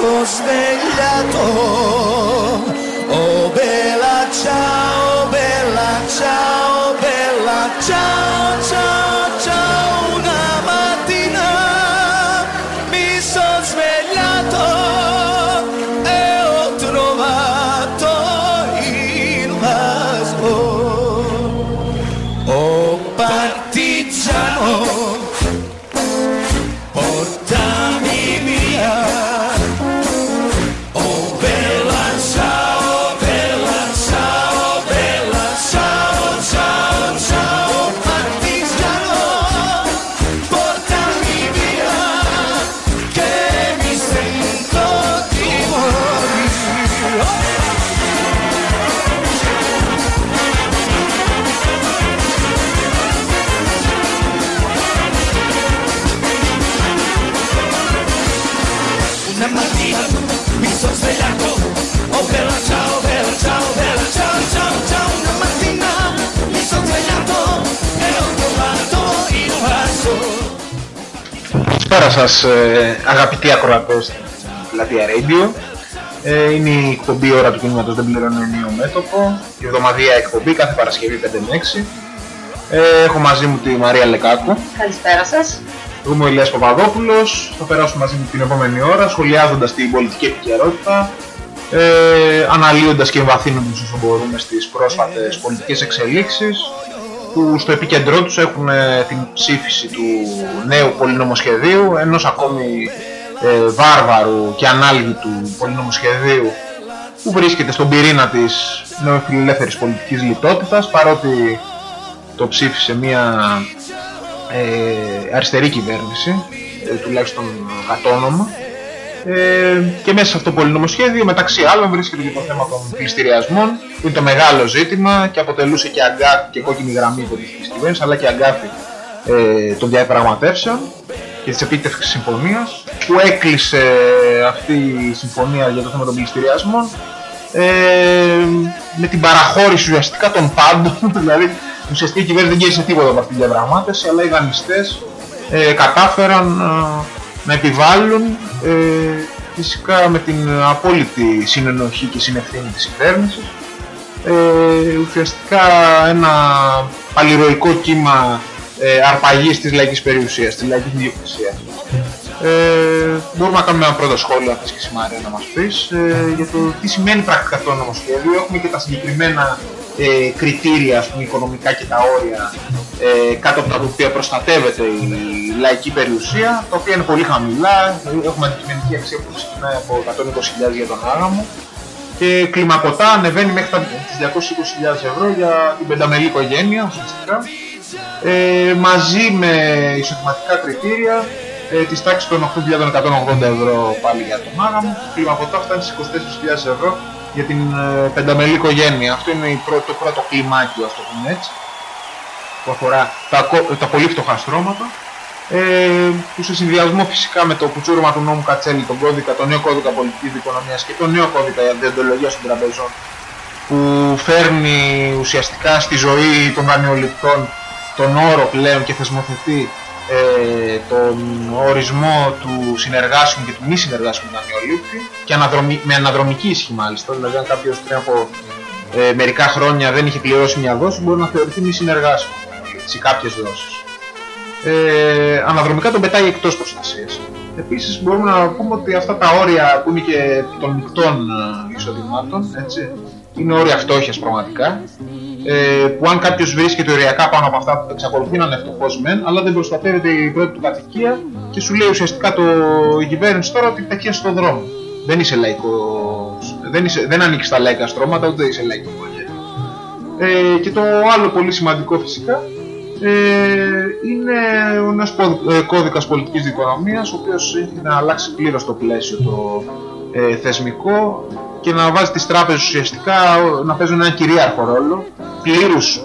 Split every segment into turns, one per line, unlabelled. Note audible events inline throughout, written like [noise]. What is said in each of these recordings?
sto svegliato. Oh bella ciao, bella ciao, bella ciao,
σας ε, αγαπητοί ακροατές στην Πλατεία Radio. Ε, είναι η εκπομπή ώρα του κινήματος δεν πληρώνει ενίο μέτωπο. Η εβδομαδία εκπομπή κάθε Παρασκευή 5 με 6. Ε, έχω μαζί μου τη Μαρία Λεκάκου.
Καλησπέρα σας.
Εγώ είμαι ο Ηλίας Παπαδόπουλος. Θα περάσουμε μαζί μου την επόμενη ώρα σχολιάζοντας την πολιτική επικαιρότητα. Ε, αναλύοντας και εμβαθύνοντας όσο μπορούμε στις πρόσφατες πολιτικές εξελίξεις που στο επίκεντρό τους έχουν ε, την ψήφιση του νέου πολυνομοσχεδίου ενός ακόμη ε, βάρβαρου και ανάλγητου πολυνομοσχεδίου που βρίσκεται στον πυρήνα της νεοφιλελεύθερης πολιτικής λιτότητας παρότι το ψήφισε μια ε, αριστερή κυβέρνηση ε, τουλάχιστον κατ' όνομα ε, και μέσα σε αυτό το πολυνομοσχέδιο μεταξύ άλλων βρίσκεται και το θέμα των πληστηριασμών που είναι το μεγάλο ζήτημα και αποτελούσε και αγκάθι και κόκκινη γραμμή πολιτικής κυβέρνησης αλλά και αγκάθι ε, των διαπραγματεύσεων και της επίτευξης συμφωνίας που έκλεισε αυτή η συμφωνία για το θέμα των πληστηριασμών ε, με την παραχώρηση ουσιαστικά των πάντων [laughs] δηλαδή ουσιαστικά η κυβέρνηση δεν κέρδισε τίποτα από αυτή τη διαπραγμάτευση αλλά οι δανειστές ε, κατάφεραν ε, να επιβάλλουν ε, φυσικά με την απόλυτη συνενοχή και συνευθύνη της κυβέρνησης ε, ουσιαστικά ένα παλιροϊκό κύμα ε, αρπαγής της λαϊκής περιουσίας, της λαϊκής ιδιοκτησίας. Ε, μπορούμε να κάνουμε ένα πρώτο σχόλιο, αν θες και εσύ Μαρία να μας πεις, ε, για το τι σημαίνει πρακτικά αυτό το νομοσχέδιο. Έχουμε και τα συγκεκριμένα ε, κριτήρια, ας πούμε, οικονομικά και τα όρια ε, κάτω από τα οποία προστατεύεται η λαϊκή περιουσία, τα οποία είναι πολύ χαμηλά. Έχουμε αντικειμενική αξία που ξεκινάει από 120.000 για τον άγαμο και κλιμακωτά ανεβαίνει μέχρι τα τις 220.000 ευρώ για την πενταμελή οικογένεια ουσιαστικά. Ε, μαζί με εισοδηματικά κριτήρια ε, της τάξης των 8.180 ευρώ πάλι για τον άγαμο κλιμακωτά φτάνει στις 24.000 ευρώ για την ε, πενταμελή οικογένεια. Αυτό είναι η πρώτο, το πρώτο κλιμάκιο ας το πούμε έτσι που αφορά τα, κο- τα πολύ φτωχά στρώματα. Ε, που σε συνδυασμό φυσικά με το κουτσούρμα του νόμου Κατσέλη, τον κώδικα, τον νέο κώδικα πολιτικής δικονομίας και τον νέο κώδικα διοντολογίας των τραπεζών που φέρνει ουσιαστικά στη ζωή των δανειοληπτών τον όρο πλέον και θεσμοθετεί ε, τον ορισμό του συνεργάσιμου και του μη συνεργάσιμου δανειολήπτη και αναδρομη, με αναδρομική ισχύ μάλιστα, δηλαδή αν κάποιος πριν από ε, μερικά χρόνια δεν είχε πληρώσει μια δόση μπορεί να θεωρηθεί μη συνεργάσιμο σε κάποιες δόσεις ε, αναδρομικά τον πετάει εκτός προστασίας. Επίσης μπορούμε να πούμε ότι αυτά τα όρια που είναι και των μεικτών ε, εισοδημάτων, έτσι, είναι όρια φτώχειας πραγματικά, ε, που αν κάποιος βρίσκεται οριακά πάνω από αυτά εξακολουθεί να είναι φτωχός μεν, αλλά δεν προστατεύεται η πρώτη του κατοικία και σου λέει ουσιαστικά το, η κυβέρνηση τώρα ότι πετυχαίνει στον δρόμο. Δεν είσαι λαϊκός, δεν, είσαι, δεν ανήκεις στα λαϊκά στρώματα, ούτε είσαι λαϊκός ε, και το άλλο πολύ σημαντικό φυσικά ε, είναι ο νέος πο- ε, κώδικας πολιτικής δικονομίας ο οποίος έχει να αλλάξει πλήρως το πλαίσιο το ε, θεσμικό και να βάζει τις τράπεζες ουσιαστικά ε, να παίζουν ένα κυρίαρχο ρόλο πλήρους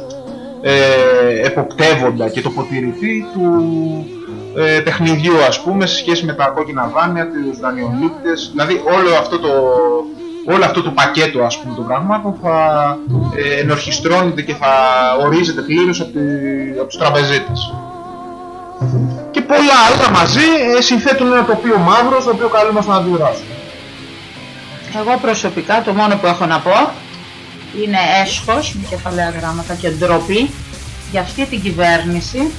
ε, εποπτεύοντα και τοποτηρητή του ε, παιχνιδιού ας πούμε σε σχέση με τα κόκκινα δάνεια, τους δανειολήπτες δηλαδή όλο αυτό το, όλο αυτό το πακέτο ας πούμε των πραγμάτων θα ε, ενορχιστρώνεται και θα ορίζεται πλήρως από, τη, από τους τραπεζίτες. Και πολλά άλλα μαζί ε, συνθέτουν ένα τοπίο μαύρος στο οποίο καλούμαστε να αντιδράσουμε.
Εγώ προσωπικά το μόνο που έχω να πω είναι έσχος με κεφαλαία γράμματα και ντροπή για αυτή την κυβέρνηση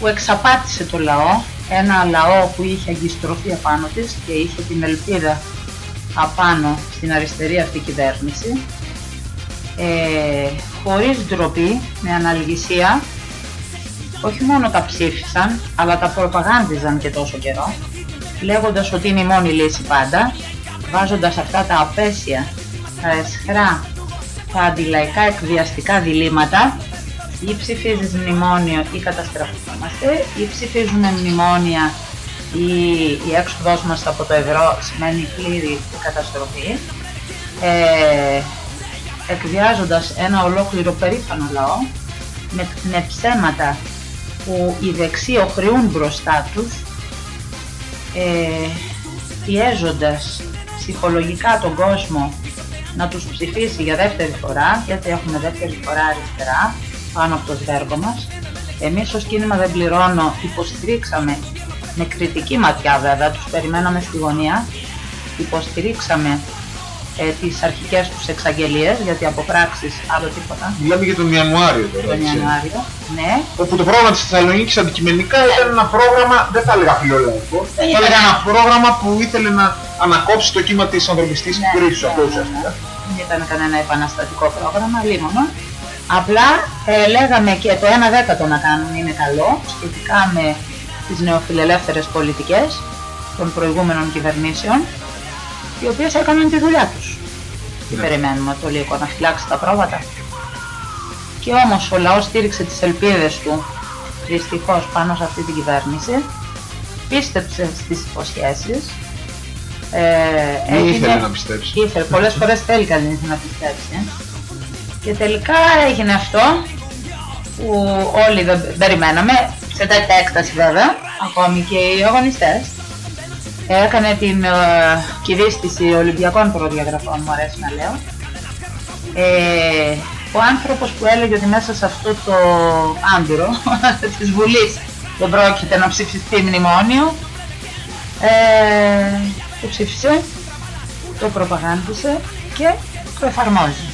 που εξαπάτησε το λαό, ένα λαό που είχε αγκιστρωθεί απάνω της και είχε την ελπίδα απάνω στην αριστερή αυτή κυβέρνηση ε, χωρίς ντροπή, με αναλγησία όχι μόνο τα ψήφισαν αλλά τα προπαγάνδιζαν και τόσο καιρό λέγοντας ότι είναι η μόνη λύση πάντα βάζοντας αυτά τα απέσια, τα εσχρά, τα αντιλαϊκά εκβιαστικά διλήμματα ή ψηφίζεις μνημόνιο ή καταστραφούμαστε ή ψηφίζουμε μνημόνια ή η έξοδος μας από το ευρώ σημαίνει πλήρη καταστροφή ε, εκβιάζοντας ένα ολόκληρο περήφανο λαό με, με ψέματα που οι δεξιοί οχρεούν μπροστά τους ε, πιέζοντας ψυχολογικά τον κόσμο να τους ψηφίσει για δεύτερη φορά, γιατί έχουμε δεύτερη φορά αριστερά πάνω από το σβέργο μας. Εμείς ως κίνημα δεν πληρώνω, υποστηρίξαμε με κριτική ματιά βέβαια, τους περιμέναμε στη γωνία, υποστηρίξαμε ε, τις αρχικές τους εξαγγελίες, γιατί από πράξεις άλλο τίποτα.
Μιλάμε για τον Ιανουάριο τώρα.
Τον
έτσι.
Ιανουάριο, ναι.
Όπου το πρόγραμμα της Θεσσαλονίκης αντικειμενικά ήταν ένα πρόγραμμα, δεν θα έλεγα φιλολαϊκό, θα
ήταν-
έλεγα ένα πρόγραμμα που ήθελε να ανακόψει το κύμα της ανθρωπιστής
Ναι,
κρίσης
ναι,
αυτό
ναι,
ουσιαστικά.
ναι. Δεν ήταν κανένα επαναστατικό πρόγραμμα, λίμωνο. Απλά ε, λέγαμε και το 1 δέκατο να κάνουμε είναι καλό σχετικά με τις νεοφιλελεύθερες πολιτικές των προηγούμενων κυβερνήσεων οι οποίες έκαναν τη δουλειά τους. Τι
Ναι.
περιμένουμε το λίγο να φυλάξει τα πρόβατα. Και όμως ο λαός στήριξε τις ελπίδες του δυστυχώς πάνω σε αυτή την κυβέρνηση πίστεψε στις υποσχέσεις ε,
Ή
έγινε-
ήθελε να πιστέψει.
Ήθελε, πολλές φορές θέλει κανείς να πιστέψει. Και τελικά έγινε αυτό που όλοι δεν περιμέναμε, σε τέτοια έκταση βέβαια, ακόμη και οι αγωνιστές. Έκανε την ε, κυβίστηση Ολυμπιακών προδιαγραφών, μου αρέσει να λέω. Ε, ο άνθρωπος που έλεγε ότι μέσα σε αυτό το άντυρο [laughs] της Βουλής δεν πρόκειται να ψηφιστεί μνημόνιο, ε, το ψήφισε το προπαγάνδισε και το εφαρμόζει.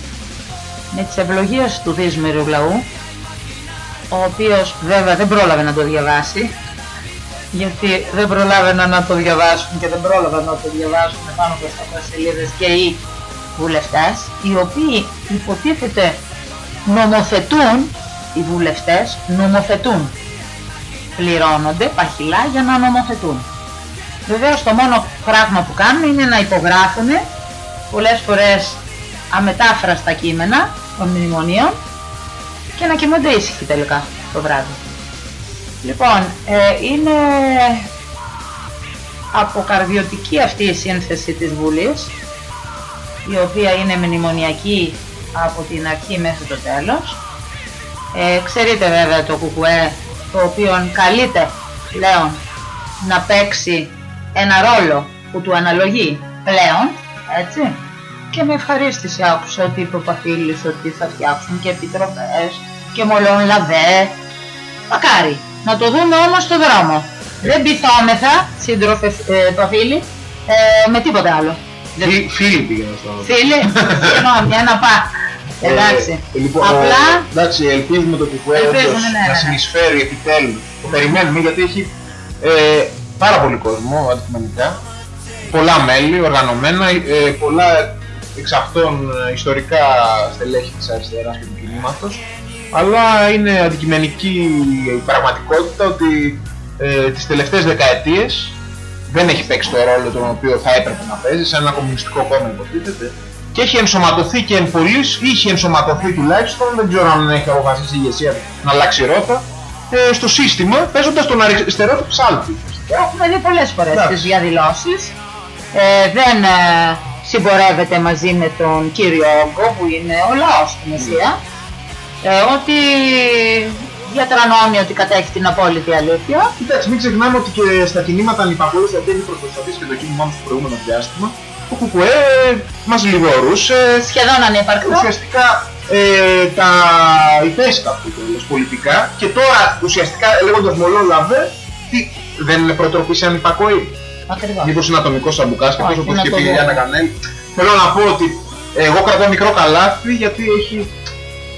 Με τις ευλογίες του δύσμερου λαού, ο οποίος βέβαια δεν πρόλαβε να το διαβάσει, γιατί δεν προλάβαιναν να το διαβάσουν και δεν πρόλαβαν να το διαβάσουν πάνω από 700 σελίδες και οι βουλευτές, οι οποίοι υποτίθεται νομοθετούν, οι βουλευτές νομοθετούν, πληρώνονται παχυλά για να νομοθετούν. Βεβαίως το μόνο πράγμα που κάνουν είναι να υπογράφουν πολλές φορές αμετάφραστα κείμενα των μνημονίων και να κοιμούνται ήσυχοι τελικά το βράδυ. Λοιπόν, ε, είναι αποκαρδιωτική αυτή η σύνθεση της Βουλής η οποία είναι μνημονιακή από την αρχή μέχρι το τέλος. Ε, ξέρετε βέβαια το κουκουέ το οποίο καλείται πλέον να παίξει ένα ρόλο που του αναλογεί πλέον, έτσι. Και με ευχαρίστηση άκουσα ότι είπε ο Παφίλης ότι θα φτιάξουν και επιτροπές και μολόν λαβέ. Μακάρι, να το δούμε όμως στο δρόμο. Δεν πειθόμεθα, σύντροφε ε, Παφίλη, ε, με τίποτα άλλο. Δεν-
Φι- Φίλοι πήγαιναν στο
Φίλε, συγγνώμη, ένα πά. Εντάξει.
Ε, λοιπόν,
Απλά
ε, εντάξει, ελπίζουμε το κουκουέ
Ελπίζουμε,
όντως
ναι, ναι,
να
ναι.
συνεισφέρει επιτέλους. Το περιμένουμε γιατί έχει ε, πάρα πολύ κόσμο αντικειμενικά. Πολλά μέλη, οργανωμένα, ε, πολλά εξ αυτών ε, ιστορικά στελέχη της αριστεράς και του κινήματος. Αλλά είναι αντικειμενική η πραγματικότητα ότι ε, τις τελευταίες δεκαετίες δεν έχει παίξει το ρόλο τον οποίο θα έπρεπε να παίζει σε ένα κομμουνιστικό κόμμα υποτίθεται και έχει ενσωματωθεί και εν πολλής, είχε ενσωματωθεί τουλάχιστον, δεν ξέρω αν έχει αποφασίσει η ηγεσία να αλλάξει ρότα, ε, στο σύστημα παίζοντας τον αριστερό του ψάλτη.
έχουμε δει πολλές φορές
Εντάξει.
τις διαδηλώσεις. Ε, δεν ε, συμπορεύεται μαζί με τον κύριο Όγκο που είναι ο λαός στην ουσία. Ε, ότι διατρανώνει ότι κατέχει την απόλυτη αλήθεια.
Κοιτάξτε, μην ξεχνάμε ότι και στα κινήματα ανυπακούρους που έχει προσπαθήσει και το κίνημά μου στο προηγούμενο διάστημα, το ΚΚΕ μας λιγορούσε,
Σχεδόν ανύπαρκτο.
ουσιαστικά ε, τα υπέσκα του τέλος πολιτικά και τώρα ουσιαστικά λέγοντας μολό λαβέ, τι, δεν είναι προτροπής σε ανυπακοή.
Ακριβώς.
Μήπως είναι ατομικός σαμπουκάς και
Όχι,
τόσο όπως
να
είχε
το
πει η
δούμε.
Γιάννα Κανέλ, θέλω να πω ότι εγώ κρατάω μικρό καλάθι γιατί έχει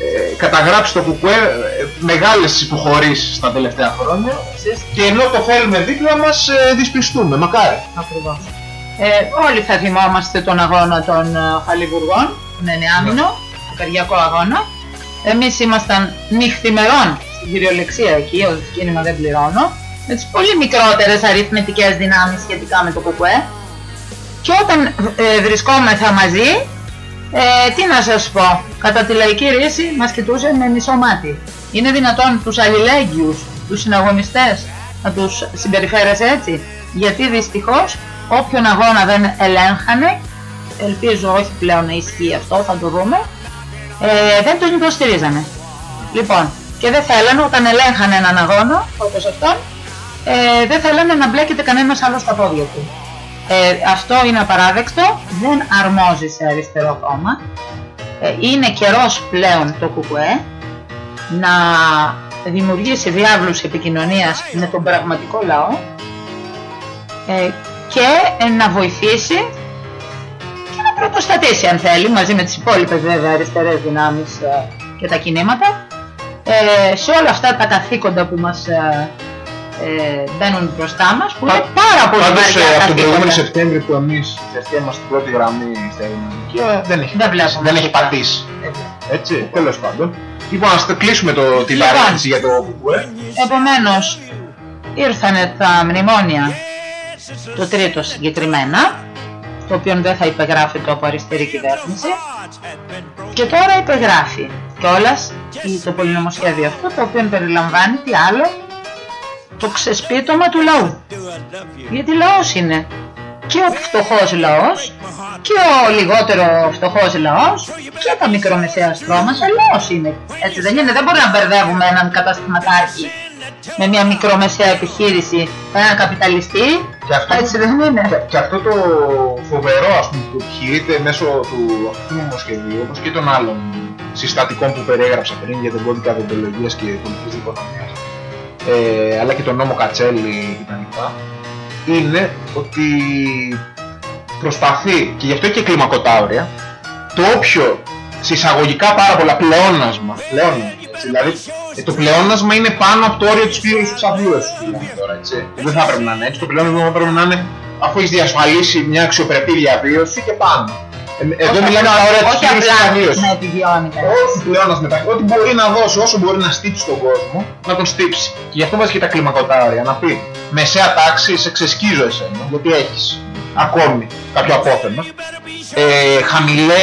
ε, καταγράψει το κουκουέ ε, μεγάλες υποχωρήσεις τα τελευταία χρόνια και ενώ το θέλουμε δίπλα μας ε, δυσπιστούμε, μακάρι.
Ακριβώς. Ε, όλοι θα θυμόμαστε τον αγώνα των ε, Χαλιβουργών, τον εννιάμινο, τον καρδιακό αγώνα. Εμείς ήμασταν νυχθημερών στην κυριολεξία εκεί, ως κίνημα δεν πληρώνω, με τις πολύ μικρότερες αριθμητικές δυνάμεις σχετικά με το ΚΚΕ. Και όταν ε, βρισκόμεθα μαζί, ε, τι να σας πω, κατά τη λαϊκή ρίση μας κοιτούσε με μισό μάτι. Είναι δυνατόν τους αλληλέγγυους, τους συναγωνιστές, να τους συμπεριφέρεσαι έτσι; Γιατί δυστυχώς όποιον αγώνα δεν ελέγχανε, ελπίζω όχι πλέον να ισχύει αυτό, θα το δούμε, ε, δεν τον υποστηρίζανε. Λοιπόν, και δεν θέλανε όταν ελέγχανε έναν αγώνα, όπως αυτόν, ε, δεν θέλανε να μπλέκεται κανένας άλλος στα πόδια του. Ε, αυτό είναι απαράδεκτο, δεν αρμόζει σε αριστερό κόμμα. Ε, είναι καιρός πλέον το ΚΚΕ να δημιουργήσει διάβλους επικοινωνίας με τον πραγματικό λαό ε, και να βοηθήσει και να πρωτοστατήσει αν θέλει μαζί με τις υπόλοιπες βέβαια αριστερές δυνάμεις ε, και τα κινήματα ε, σε όλα αυτά τα καθήκοντα που μας ε, ε, μπαίνουν μπροστά μας που είναι πάρα πολύ
Πάντως
βαριά
ε, από τον προηγούμενο
καθήκοντα.
Σεπτέμβριο που εμείς ουσιαστικά είμαστε στην πρώτη γραμμή στα ελληνική δεν έχει,
Δεν βλέπουμε.
δεν έχει πατήσει. Έτσι, τέλος πάντων. Λοιπόν, ας το κλείσουμε το, τη
Λοιπόν.
παρένθεση για το κουκουέ.
Επομένως ήρθανε τα μνημόνια το τρίτο συγκεκριμένα το οποίο δεν θα υπεγράφεται από αριστερή κυβέρνηση και τώρα υπεγράφει κιόλας η- το πολυνομοσχέδιο αυτό το οποίο περιλαμβάνει τι άλλο; Το ξεσπίτωμα του λαού. Γιατί λαός είναι. Και ο φτωχός λαός και ο λιγότερο φτωχός λαός και τα μικρομεσαία στρώματα λαός είναι. Έτσι δεν είναι. Δεν μπορούμε να μπερδεύουμε έναν καταστηματάρχη με μια μικρομεσαία επιχείρηση έναν καπιταλιστή.
Και αυτό,
έτσι δεν είναι.
και, και αυτό το φοβερό ας πούμε, που επιχειρείται μέσω του αυτού του νομοσχεδίου όπως και των άλλων συστατικών που περιέγραψα πριν για τον κώδικα δοντολογίας και πολιτικής δικονομίας ε, αλλά και τον νόμο Κατσέλη κτλ. είναι ότι προσπαθεί και γι' αυτό και κλιμακοτάωρια το όποιο συσσαγωγικά πάρα πολλά πλεόνασμα, πλεόνασμα έτσι, δηλαδή ε, το πλεόνασμα είναι πάνω από το όριο της πλήρωσης της αυλίας σου μιλάμε τώρα έτσι δεν θα έπρεπε να είναι έτσι, το πλεόνασμα θα πρέπει να είναι αφού έχεις διασφαλίσει μια αξιοπρεπή διαβίωση και πάνω ε, εδώ
Όχι
μιλάμε
απλά-
τα όρια της
όχι
πλήρωσης της
απλά
αυλίας
να επιβιώνει κανείς.
όχι πλεόνασμα μετά, ό,τι μπορεί να δώσει, όσο μπορεί να στύψει τον κόσμο, να τον στύψει. Και γι' αυτό βάζει και τα κλιμακοτάρια, να πει μεσαία τάξη, σε ξεσκίζω εσένα, γιατί έχεις ακόμη κάποιο απόθεμα. Ε, χαμηλέ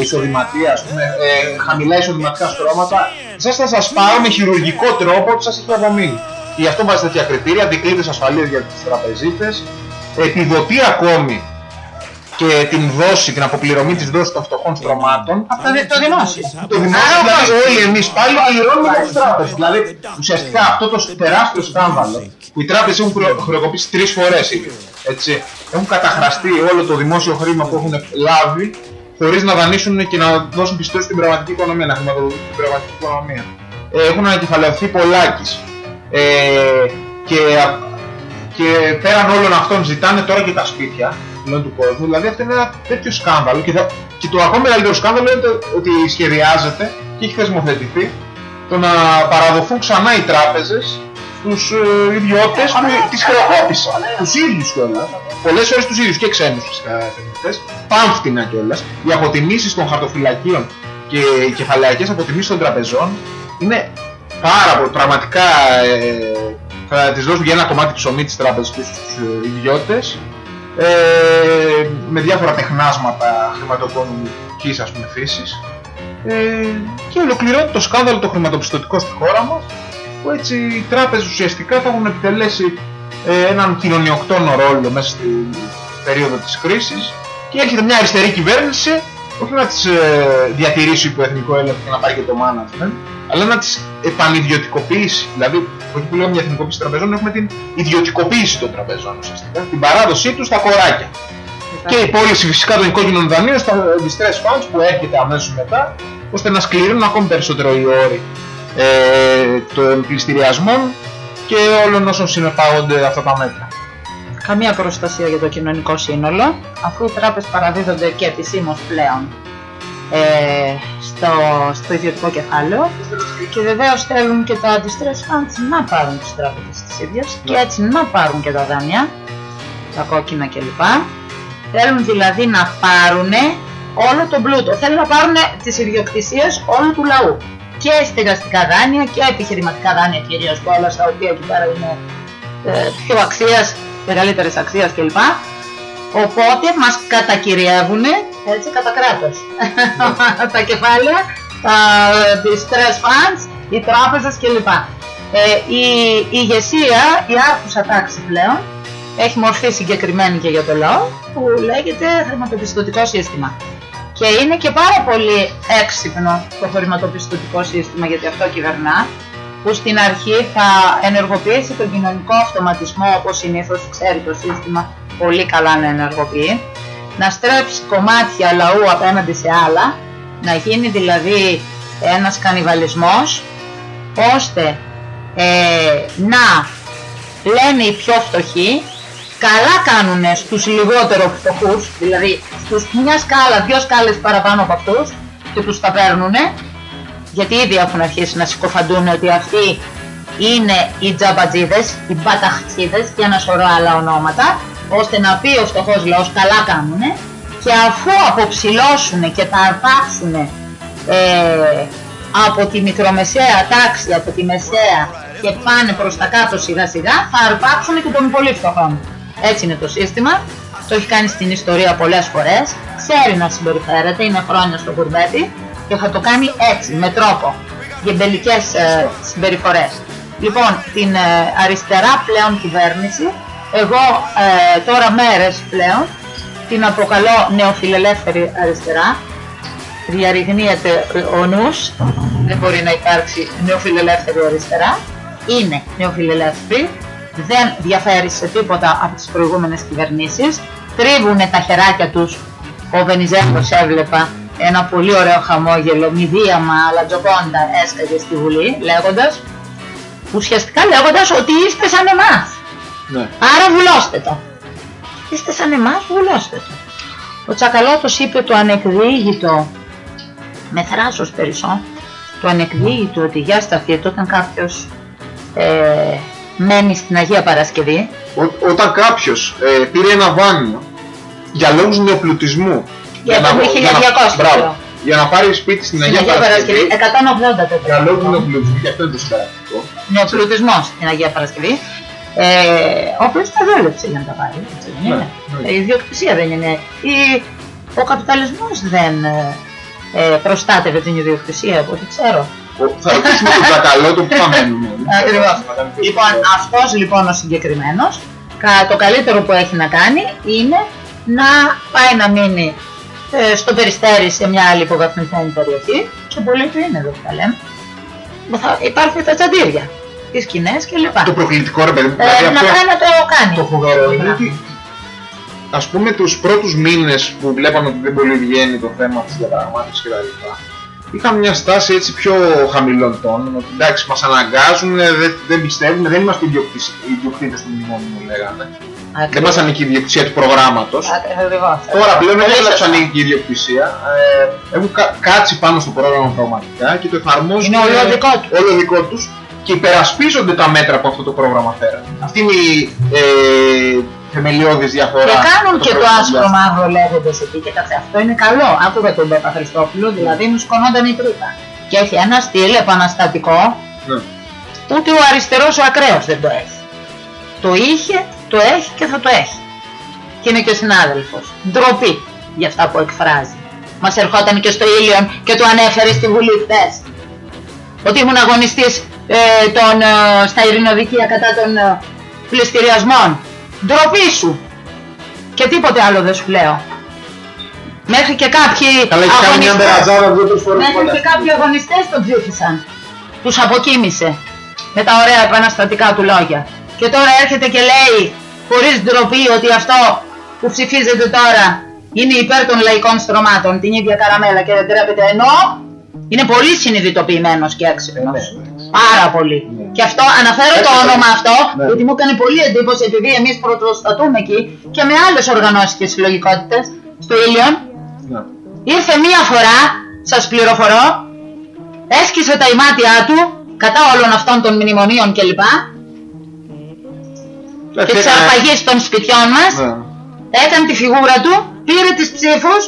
εισοδηματία, ας πούμε, ε, χαμηλά εισοδηματικά στρώματα, σας θα σας πάρω με χειρουργικό τρόπο που σας έχει απομείνει. Και γι' αυτό βάζει τέτοια κριτήρια, δικλείδες ασφαλείας για τους τραπεζίτες, επιδοτεί ακόμη και την δόση, την αποπληρωμή της δόσης των φτωχών στρωμάτων
Από το, δι- το δημόσιο.
το δημόσιο, δηλαδή όλοι εμείς πάλι πληρώνουμε τις τράπεζες. Δηλαδή ουσιαστικά αυτό το τεράστιο σκάνδαλο που οι τράπεζες έχουν χρεο- χρεοκοπήσει τρεις φορές ήδη, έτσι, έχουν καταχραστεί όλο το δημόσιο χρήμα που έχουν λάβει χωρίς να δανείσουν και να δώσουν πιστώσεις στην πραγματική οικονομία, να χρηματοδοτήσουν την πραγματική οικονομία. Ε, έχουν ανακεφαλαιωθεί πολλάκις. Ε, και, και πέραν όλων αυτών ζητάνε τώρα και τα σπίτια πλέον του κόσμου. Δηλαδή αυτό είναι ένα τέτοιο σκάνδαλο και, θα, και το ακόμα μεγαλύτερο σκάνδαλο είναι το, ότι σχεδιάζεται και έχει θεσμοθετηθεί το να παραδοθούν ξανά οι τράπεζες στους ε, ιδιώτες που τις χρεοκόπησαν. Τους ίδιους κιόλας. Πολλές ώρες τους ίδιους και ξένους φυσικά επενδυτές. Πάμφτινα κιόλας. Οι αποτιμήσεις των χαρτοφυλακίων και οι κεφαλαϊκές αποτιμήσεις των τραπεζών είναι πάρα πολύ πραγματικά ε, θα τις δώσουν για ένα κομμάτι ψωμί της τράπεζας πίσω στους ε, ιδιώτες ε, με διάφορα τεχνάσματα χρηματοοικονομικής ας πούμε φύσης. Ε, και ολοκληρώνει το σκάνδαλο το χρηματοπιστωτικό στη χώρα μας που έτσι οι τράπεζες ουσιαστικά θα έχουν επιτελέσει ε, έναν κοινωνιοκτόνο ρόλο μέσα στη περίοδο της κρίσης. Και έρχεται μια αριστερή κυβέρνηση όχι να τις ε, διατηρήσει υπό εθνικό έλεγχο και να πάρει και το management αλλά να τις επανιδιωτικοποιήσει. Δηλαδή, όχι που λέμε μια εθνικοποίηση τραπεζών, έχουμε την ιδιωτικοποίηση των τραπεζών ουσιαστικά. Την παράδοσή τους στα κοράκια. Και η πώληση φυσικά των οικόγενων δανείων στα distress funds που έρχεται αμέσως μετά, ώστε να σκληρύνουν ακόμη περισσότερο οι όροι ε, των πληστηριασμών και όλων όσων συνεπάγονται αυτά τα μέτρα.
Καμία προστασία για το κοινωνικό σύνολο, αφού οι τράπεζες παραδίδονται και επισήμως πλέον ε, στο, στο ιδιωτικό κεφάλαιο και βεβαίως θέλουν και τα distress funds να πάρουν τις τράπεζες τις ίδιες και έτσι να πάρουν και τα δάνεια, τα κόκκινα κλπ. Θέλουν δηλαδή να πάρουν όλο τον πλούτο. Θέλουν να πάρουν τις ιδιοκτησίες όλου του λαού. Και στεγαστικά δάνεια και επιχειρηματικά δάνεια κυρίως που όλα στα οποία εκεί πέρα είναι ε, πιο αξίας, μεγαλύτερες αξίας κλπ. Οπότε μας κατακυριεύουν έτσι κατά κράτος. [laughs] τα κεφάλαια, τα distress funds, οι τράπεζες κλπ. Ε, η, η ηγεσία, η άρχουσα τάξη πλέον, έχει μορφή συγκεκριμένη και για το λαό που λέγεται χρηματοπιστωτικό σύστημα. Και είναι και πάρα πολύ έξυπνο το χρηματοπιστωτικό σύστημα γιατί αυτό κυβερνά που στην αρχή θα ενεργοποιήσει τον κοινωνικό αυτοματισμό όπως συνήθως ξέρει το σύστημα πολύ καλά να ενεργοποιεί να στρέψει κομμάτια λαού απέναντι σε άλλα να γίνει δηλαδή ένας κανιβαλισμός ώστε ε, να λένε οι πιο φτωχοί καλά κάνουν στους λιγότερο φτωχούς, δηλαδή στους μια σκάλα, δύο σκάλες παραπάνω από αυτούς και τους τα παίρνουν γιατί ήδη έχουν αρχίσει να συκοφαντούν ότι αυτοί είναι οι τζαμπατζίδες, οι μπαταχτσίδες και ένα σωρό άλλα ονόματα ώστε να πει ο φτωχός λαός καλά κάνουν και αφού αποψηλώσουν και τα αρπάξουν ε, από τη μικρομεσαία τάξη, από τη μεσαία και πάνε προς τα κάτω σιγά σιγά θα αρπάξουν και τον πολύ φτωχό. Έτσι είναι το σύστημα, το έχει κάνει στην ιστορία πολλές φορές, ξέρει να συμπεριφέρεται, είναι χρόνια στο κουρβέτι και θα το κάνει έτσι, με τρόπο, γεμπελικές ε, συμπεριφορές. Λοιπόν, την ε, αριστερά πλέον κυβέρνηση, εγώ ε, τώρα μέρες πλέον, την αποκαλώ νεοφιλελεύθερη αριστερά, διαρριγνύεται ο νους, δεν μπορεί να υπάρξει νεοφιλελεύθερη αριστερά, είναι νεοφιλελεύθερη, δεν διαφέρει σε τίποτα από τις προηγούμενες κυβερνήσεις, τρίβουν τα χεράκια τους, ο Βενιζέλος έβλεπα ένα πολύ ωραίο χαμόγελο, μηδίαμα αλλά τζοκόντα έσκαγες στη Βουλή, λέγοντας, ουσιαστικά λέγοντας ότι είστε σαν εμάς.
Ναι.
Άρα βουλώστε το. Είστε σαν εμάς, βουλώστε το. Ο Τσακαλώτος είπε το ανεκδίγητο, με θράσος περισσό, το ανεκδίγητο ότι για σταθείτε όταν κάποιος ε, μένει στην Αγία Παρασκευή.
Ό- όταν κάποιος ε, πήρε ένα δάνειο για λόγους νεοπλουτισμού
Για το 1200
μπράβο,
ευρώ.
για να πάρεις σπίτι στην
Στην
Αγία Παρασκευή
180 το
για λόγους
τρόπο.
νεοπλουτισμού και αυτό είναι το συνταρακτικό
Νεοπλουτισμός στην Αγία Παρασκευή. Ε, ο οποίος τα δόλεψε για να τα πάρει. Έτσι δεν είναι.
ναι.
Η ιδιοκτησία δεν είναι. Η, ο καπιταλισμός δεν ε, ε, προστάτευε την ιδιοκτησία, από ό,τι ξέρω.
Ο- Θα ρωτήσουμε τον Τσακαλώτο που θα μένουμε [laughs]
Ακριβώς. Λοιπόν, αυτός λοιπόν ο συγκεκριμένος, κα- το καλύτερο που έχει να κάνει είναι να πάει να μείνει ε, στο Περιστέρι σε μια άλλη υποβαθμισμένη περιοχή και πολύ του είναι εδώ που τα λέμε. Που Θα υπάρχουν τα τσαντήρια, τις σκηνές κλπ.
Το προκλητικό ρε παιδί μου,
Ε,
δηλαδή
να
αυτό
πάει να το κάνει.
το φοβερό είναι ότι ας πούμε τους πρώτους μήνες που βλέπαμε ότι δεν πολύ βγαίνει το θέμα της διαπραγμάτευσης και τα λοιπά είχαμε μια στάση έτσι πιο χαμηλών τόνων ότι εντάξει μας αναγκάζουν, ε, δεν, δεν πιστεύουμε, δεν είμαστε ιδιοκτήση- ιδιοκτήτες του μνημόνιου λέγανε δεν
Ακριβώς.
μας ανήκει η ιδιοκτησία του προγράμματος
Ακριβώς.
Τώρα πλέον δεν
Πολύ
είναι να τους
σωστά.
ανήκει η ιδιοκτησία. Ε, έχουν κα- κάτσει πάνω στο πρόγραμμα πραγματικά και το εφαρμόζουν
Είναι όλο δικό τους.
όλο δικό τους και υπερασπίζονται τα μέτρα που αυτό το πρόγραμμα φέρει. Αυτή είναι η ε, θεμελιώδης διαφορά.
Και κάνουν
το
και το
προηγούμενο
άσπρο
διάστημα.
μαύρο λέγοντας εκεί και κάτσε αυτό είναι καλό. Άκουγα τον Πέπα Χριστόπουλο, δηλαδή μου σκονόταν η τρύπα. Και έχει ένα στυλ επαναστατικό
Ναι.
Ούτε ο αριστερός ο ακραίος δεν το έχει. Το είχε, το έχει και θα το έχει. Και είναι και ο συνάδελφος. Ντροπή για αυτά που εκφράζει. Μας ερχόταν και στο Ήλιον και το ανέφερε στη Βουλή χθες. Ότι ήμουν αγωνιστής ε, των, ε, στα ειρηνοδικεία κατά των ε, πληστηριασμών. Ντροπή σου. Και τίποτε άλλο δεν σου λέω. Μέχρι και κάποιοι
Καλά, έχεις κάνει μια
αγωνιστές-
μπερατζάδα δύο-τρεις φορές
Μέχρι
πολλά.
και κάποιοι αγωνιστές τον ψήφισαν. Τους αποκοίμησε με τα ωραία επαναστατικά του λόγια. Και τώρα έρχεται και λέει χωρίς ντροπή ότι αυτό που ψηφίζεται τώρα είναι υπέρ των λαϊκών στρωμάτων, την ίδια καραμέλα και δεν τρέπεται ενώ είναι πολύ συνειδητοποιημένος και έξυπνος.
Ε, ναι,
Πάρα πολύ.
Ναι.
Και αυτό, αναφέρω το
Έτσι,
όνομα αυτό,
ναι.
γιατί μου έκανε πολύ εντύπωση επειδή εμείς πρωτοστατούμε εκεί και με άλλες οργανώσεις και συλλογικότητες στο Ήλιον.
Ναι.
Ήρθε μία φορά, σας πληροφορώ, έσκησε τα ημάτια του κατά όλων αυτών των μνημονίων κλπ. Και
Εντάξει,
της
έκανε-
αρπαγής των σπιτιών μας,
Ναι.
έκανε τη φιγούρα του, πήρε τις ψήφους,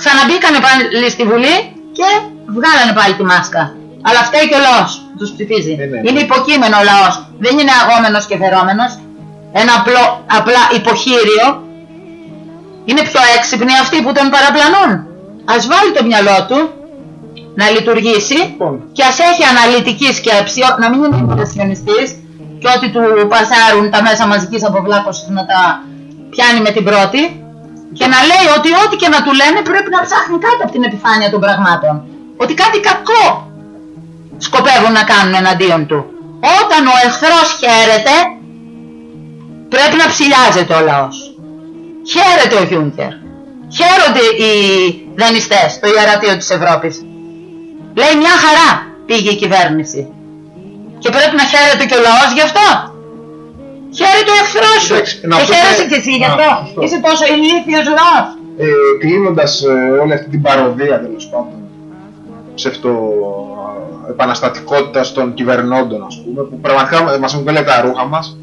ξαναμπήκανε πάλι στη Βουλή και βγάλανε πάλι τη μάσκα. Αλλά φταίει και ο λαός που τους ψηφίζει.
Ε, ναι.
Είναι υποκείμενο ο λαός. Δεν είναι αγόμενος και φερόμενος. Ένα απλό, απλά υποχείριο. Είναι πιο έξυπνοι αυτοί που τον παραπλανούν. Ας βάλει το μυαλό του να λειτουργήσει
Λοιπόν.
και ας έχει αναλυτική σκέψη, να μην είναι υπηρεσιονιστής και ότι του πασάρουν τα μέσα μαζικής αποβλάκωσης να τα πιάνει με την πρώτη και να λέει ότι ό,τι και να του λένε πρέπει να ψάχνει κάτω από την επιφάνεια των πραγμάτων. Ότι κάτι κακό σκοπεύουν να κάνουν εναντίον του. Όταν ο εχθρός χαίρεται, πρέπει να ψηλιάζεται ο λαός. Χαίρεται ο Γιούνκερ. Χαίρονται οι δανειστές, το ιερατείο της Ευρώπης. Λέει μια χαρά πήγε η κυβέρνηση. Και πρέπει να χαίρεται και ο λαός γι' αυτό. Χαίρεται ο εχθρός σου.
Εντάξει, να
Και
πούμε-
χαίρεσαι και εσύ γι'
Α,
αυτό.
σωστό.
Είσαι τόσο ηλίθιος λαός.
Ε, κλείνοντας ε, όλη αυτή την παροδία τέλος πάντων ψευτο επαναστατικότητας των κυβερνώντων ας πούμε που πραγματικά μας έχουν βγάλει τα ρούχα μας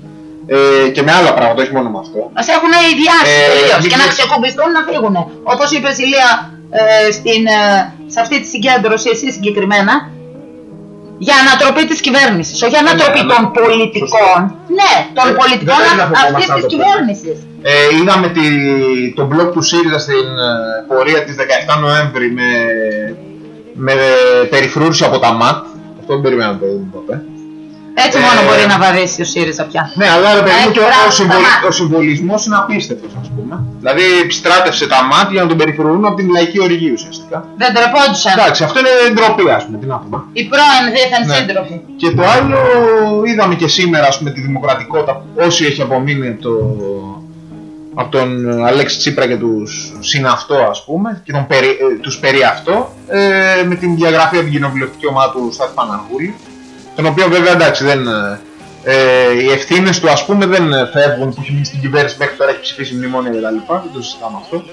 ε, και με άλλα πράγματα, όχι μόνο με αυτό.
Μας έχουν ιδιάσει
Ε,
τελείως
μην
και να
λες-
ξεκουμπιστούν να φύγουν. Όπως είπε η Ηλία ε, στην, ε, σε αυτή τη συγκέντρωση, εσύ συγκεκριμένα, για ανατροπή της κυβέρνησης, όχι ανατροπή
ναι,
των
ναι.
πολιτικών. Ναι, των
Ε,
πολιτικών
δεν πρέπει να
αυτής
φοβόμαστε να
της
το πούμε.
κυβέρνησης.
Ε, είδαμε τη, το blog του ΣΥΡΙΖΑ στην ε, πορεία της 17 Νοέμβρη με, με περιφρούρηση από τα ΜΑΤ. Αυτό δεν περιμέναμε να το δούμε ποτέ.
Έτσι
Ε,
μόνο μπορεί να βαρέσει ο ΣΥΡΙΖΑ πια.
Ναι, αλλά ρε παιδί μου
Έχει
και ο,
πράγμα
ο, συμβολ,
στα
ο συμβολισμός είναι απίστευτος ας πούμε. Δηλαδή στράτευσε τα ΜΑΤ για να τον περιφρουρούν από την λαϊκή οργή ουσιαστικά.
Δεν τρεπόντουσαν.
Εντάξει, αυτό είναι ντροπή ας πούμε, τι να πούμε.
Οι πρώην δίθεν
Ναι.
σύντροφοι.
Και το άλλο είδαμε και σήμερα ας πούμε, τη δημοκρατικότητα όσοι έχει απομείνει από, το, από τον Αλέξη Τσίπρα και τους συναυτό ας πούμε και τον περι, ε, τους περί αυτό ε, με την διαγραφή από την κοινοβουλευτική ομάδα του Στάθη Παναγούλη τον οποίο βέβαια εντάξει δεν, ε, οι ευθύνες του ας πούμε δεν φεύγουν που έχει μείνει στην κυβέρνηση μέχρι τώρα έχει ψηφίσει μνημόνια και τα λοιπά, δεν το συζητάμε αυτό.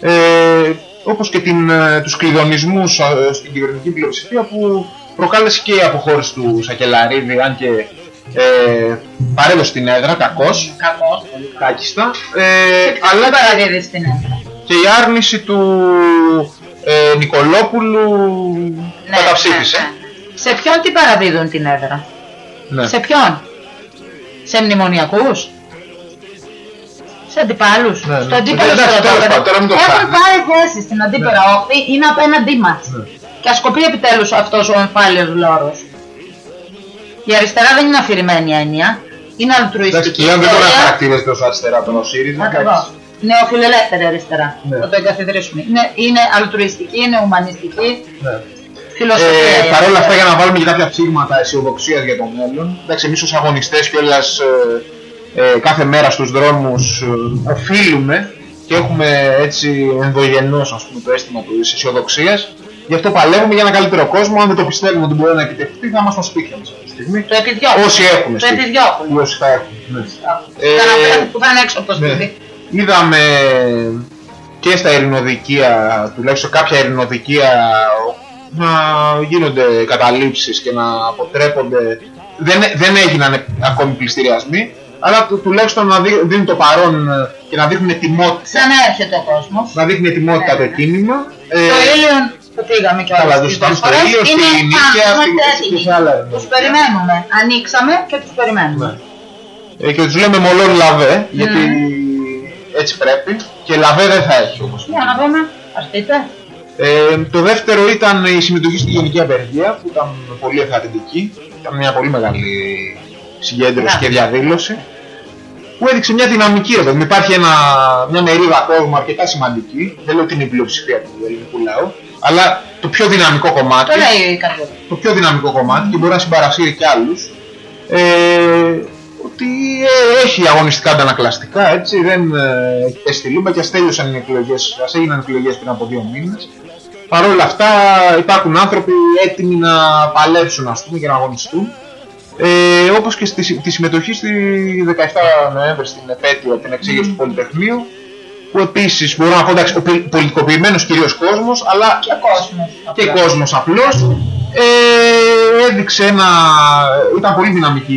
Ε, όπως και την, ε, τους κλειδονισμούς ε, στην κυβερνητική πλειοψηφία που προκάλεσε και η αποχώρηση του Σακελαρίδη αν και ε, παρέδωσε την έδρα, κακός,
Κακός.
κάκιστα, ε, αλλά
Δεν παραδίδει στην έδρα;
και η άρνηση του ε, Νικολόπουλου
Ναι,
καταψήφισε.
ναι, ναι. Σε ποιον την παραδίδουν την έδρα;
Ναι.
Σε ποιον; Σε μνημονιακούς; Σε αντιπάλους;
Ναι, ναι.
Στο αντίπαλο
Εντάξει, τέλος
στρατόπεδο.
πάντων, τώρα μην το
Έχουν
ψάχνεις.
πάρει θέση στην αντίπερα όχθη, είναι απέναντί μας.
Ναι.
Και ασκοπεί επιτέλους αυτός ο εμφάλιος λόρος. Η αριστερά δεν είναι αφηρημένη έννοια. Είναι
Εντάξει,
αλτρουιστική.
πλέον δεν μπορεί να
ιστορία.
χαρακτηρίζεται ως αριστερά τον ο ΣΥΡΙΖΑ.
Ακριβώς. Νεοφιλελεύθερη αριστερά.
Ναι.
Θα το εγκαθιδρύσουμε. Είναι, είναι αλτρουιστική, είναι ουμανιστική,
Ναι.
Φιλοσοφία.
Ε,
η
Παρ' όλα αυτά,
αριστερά.
για να βάλουμε και κάποια ψήγματα αισιοδοξίας για το μέλλον, εντάξει, εμείς ως αγωνιστές κιόλας ε, ε, κάθε μέρα στους δρόμους ε, οφείλουμε και έχουμε έτσι ενδογενώς το αίσθημα της αισιοδοξίας. Γι' αυτό παλεύουμε για ένα καλύτερο κόσμο. Αν δεν το πιστεύουμε ότι μπορεί να επιτευχθεί, θα είμαστε στα σπίτια μας αυτή τη στιγμή.
Το επιδιώκουν.
Όσοι έχουμε
Το
σπίτι.
επιδιώκουν.
Ή όσοι θα έχουν. Ναι. Ε,
Ε, που θα είναι έξω από το
Ναι.
σπίτι.
Είδαμε και στα ειρηνοδικεία, τουλάχιστον κάποια ειρηνοδικεία, να γίνονται καταλήψεις και να αποτρέπονται. Δεν, δεν έγιναν ακόμη πληστηριασμοί, αλλά του- τουλάχιστον να δι- δίνουν το παρόν ε, και να δείχνουν ετοιμότητα,
Ξαναέρχεται ο κόσμος.
να δείχνει ετοιμότητα
Ναι,
το
ναι.
κίνημα. Ε,
Το Ήλιον που πήγαμε και
καλά,
όλες
το
τις
συζητάμε στο
φορές
Ήλιο, στη
είναι
Νίκαια,
πάμε
στη-
έτοιμοι.
σε άλλα.
Τους περιμένουμε. Ανοίξαμε και τους περιμένουμε.
ε, και τους λέμε μολόν λαβέ, γιατί έτσι πρέπει και λαβέ δεν θα έχει όπως
Για να δούμε. Αρθείτε.
Ε, το δεύτερο ήταν η συμμετοχή στη Γενική Απεργία που ήταν πολύ εθαρρυντική. Ήταν μια πολύ μεγάλη συγκέντρωση
Ναι.
και διαδήλωση που έδειξε μια δυναμική εδώ. Υπάρχει ένα, μια μερίδα κόσμου αρκετά σημαντική. Δεν λέω ότι είναι η πλειοψηφία του ελληνικού λαού, αλλά το πιο δυναμικό κομμάτι.
Το λέει κάποιος.
Το πιο δυναμικό κομμάτι και μπορεί να συμπαρασύρει και άλλους. Ε, ότι ε, έχει αγωνιστικά αντανακλαστικά, έτσι, δεν ε, έχει πέσει στη λούμπα και ας τέλειωσαν οι εκλογές, ας έγιναν εκλογές πριν από δύο μήνες. Παρ' όλα αυτά υπάρχουν άνθρωποι έτοιμοι να παλέψουν ας πούμε και να αγωνιστούν. Ε, όπως και στη, τη συμμετοχή στη 17 Νοέμβρη στην επέτειο την εξήγηση του Πολυτεχνείου που επίσης μπορώ να πω εντάξει ο πι- πολιτικοποιημένος κυρίως κόσμος αλλά
Και κόσμος.
και
απλά.
κόσμος απλός ε, έδειξε ένα, ήταν πολύ δυναμική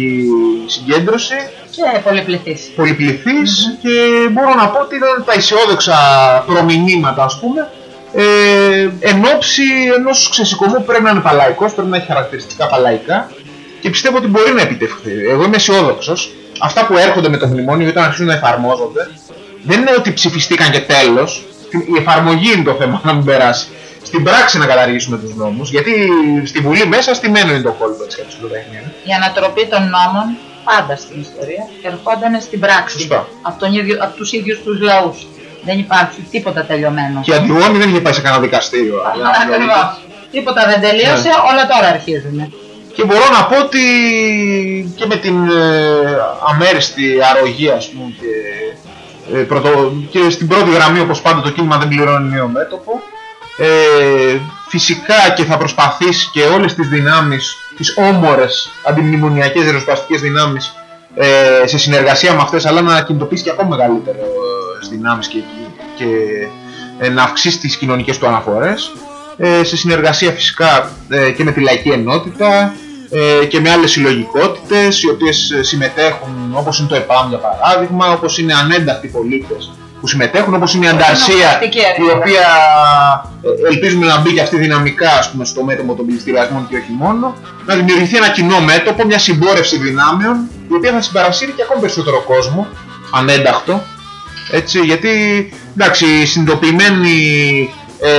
η συγκέντρωση
Και πολυπληθής.
πολυπληθής και μπορώ να πω ότι ήταν τα αισιόδοξα προμηνύματα ας πούμε ε, εν ώψη ενός ξεσηκωμού που πρέπει να είναι παλαϊκός, πρέπει να έχει χαρακτηριστικά παλαϊκά και πιστεύω ότι μπορεί να επιτευχθεί. Εγώ είμαι αισιόδοξος. Αυτά που έρχονται με το μνημόνιο όταν αρχίζουν να εφαρμόζονται δεν είναι ότι ψηφιστήκαν και τέλος. Η εφαρμογή είναι το θέμα να μην περάσει. Στην πράξη να καταργήσουμε τους νόμους, γιατί στη Βουλή μέσα στημένο είναι το κόλπο έτσι κάτι στο παιχνίδι.
Η ανατροπή των νόμων πάντα στην ιστορία ερχόταν στην πράξη.
Σωστά.
Από, τον ίδιο, από τους ίδιους τους λαούς. Δεν υπάρχει τίποτα τελειωμένο.
Και η Αντιγόνη δεν είχε πάει σε κανένα δικαστήριο. [laughs] για να μην
Ακριβώς. Τίποτα δεν τελείωσε,
Ναι.
όλα τώρα αρχίζουν.
Και μπορώ να πω ότι και με την ε, αμέριστη αρρωγή ας πούμε και, ε, πρωτο- και στην πρώτη γραμμή όπως πάντα το κίνημα δεν πληρώνει νέο μέτωπο. Ε, φυσικά και θα προσπαθήσει και όλες τις δυνάμεις τις όμορες αντιμνημονιακές ριζοσπαστικές δυνάμεις ε, σε συνεργασία με αυτές αλλά να κινητοποιήσει και ακόμα μεγαλύτερο ε, δυνάμεις και, και ε, να αυξήσει τις κοινωνικές του αναφορές. Ε, σε συνεργασία φυσικά ε, και με τη λαϊκή ενότητα ε, και με άλλες συλλογικότητες οι οποίες ε, συμμετέχουν όπως είναι το ΕΠΑΜ για παράδειγμα, όπως είναι ανέντακτοι πολίτες που συμμετέχουν, όπως είναι η Ανταρσία
νομοθετική
η
αρρωγή.
οποία ε, ελπίζουμε να μπει και αυτή δυναμικά ας πούμε, στο μέτωπο των πληστηριασμών και όχι μόνο να δημιουργηθεί ένα κοινό μέτωπο, μια συμπόρευση δυνάμεων η οποία θα συμπαρασύρει και ακόμη περισσότερο κόσμο ανένταχτο έτσι, γιατί εντάξει, οι συνειδητοποιημένοι ε,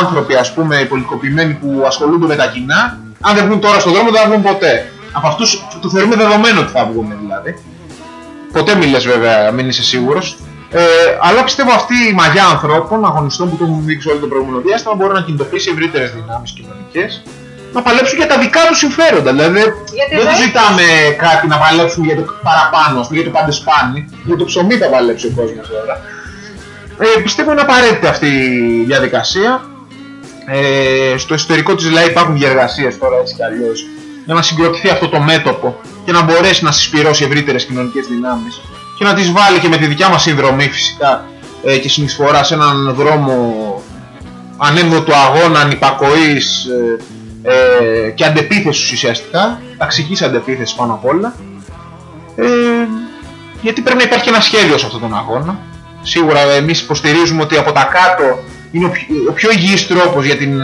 άνθρωποι, ας πούμε, οι πολιτικοποιημένοι που ασχολούνται με τα κοινά, αν δεν βγουν τώρα στον δρόμο δεν θα βγουν ποτέ. Από αυτούς το θεωρούμε δεδομένο ότι θα βγουν δηλαδή. Ποτέ μη λες βέβαια, μην είσαι σίγουρος. Ε, αλλά πιστεύω αυτή η μαγιά ανθρώπων, αγωνιστών που το έχουν δείξει όλο το προηγούμενο διάστημα, μπορεί να κινητοποιήσει ευρύτερες δυνάμεις κοινωνικές να παλέψουν για τα δικά τους συμφέροντα. Δηλαδή
Γιατί
δεν
δεν-
τους ζητάμε κάτι να παλέψουν για το παραπάνω, ας πούμε, για το παντεσπάνι, για το ψωμί θα παλέψει ο κόσμος τώρα. Ε, πιστεύω είναι απαραίτητη αυτή η διαδικασία. Ε, στο εσωτερικό της ΛΑΕ υπάρχουν διεργασίες τώρα έτσι κι αλλιώς. Για να συγκροτηθεί αυτό το μέτωπο και να μπορέσει να συσπηρώσει ευρύτερες κοινωνικές δυνάμεις και να τις βάλει και με τη δικιά μας συνδρομή φυσικά ε, και συνεισφορά σε έναν δρόμο ανέμβοτου αγώνα, ανυπακοής ε, ε, και αντεπίθεσης ουσιαστικά, ταξικής αντεπίθεσης πάνω απ' όλα. Ε, γιατί πρέπει να υπάρχει και ένα σχέδιο σε αυτόν τον αγώνα. Σίγουρα εμείς υποστηρίζουμε ότι από τα κάτω είναι ο πιο, ο πιο υγιής τρόπος για την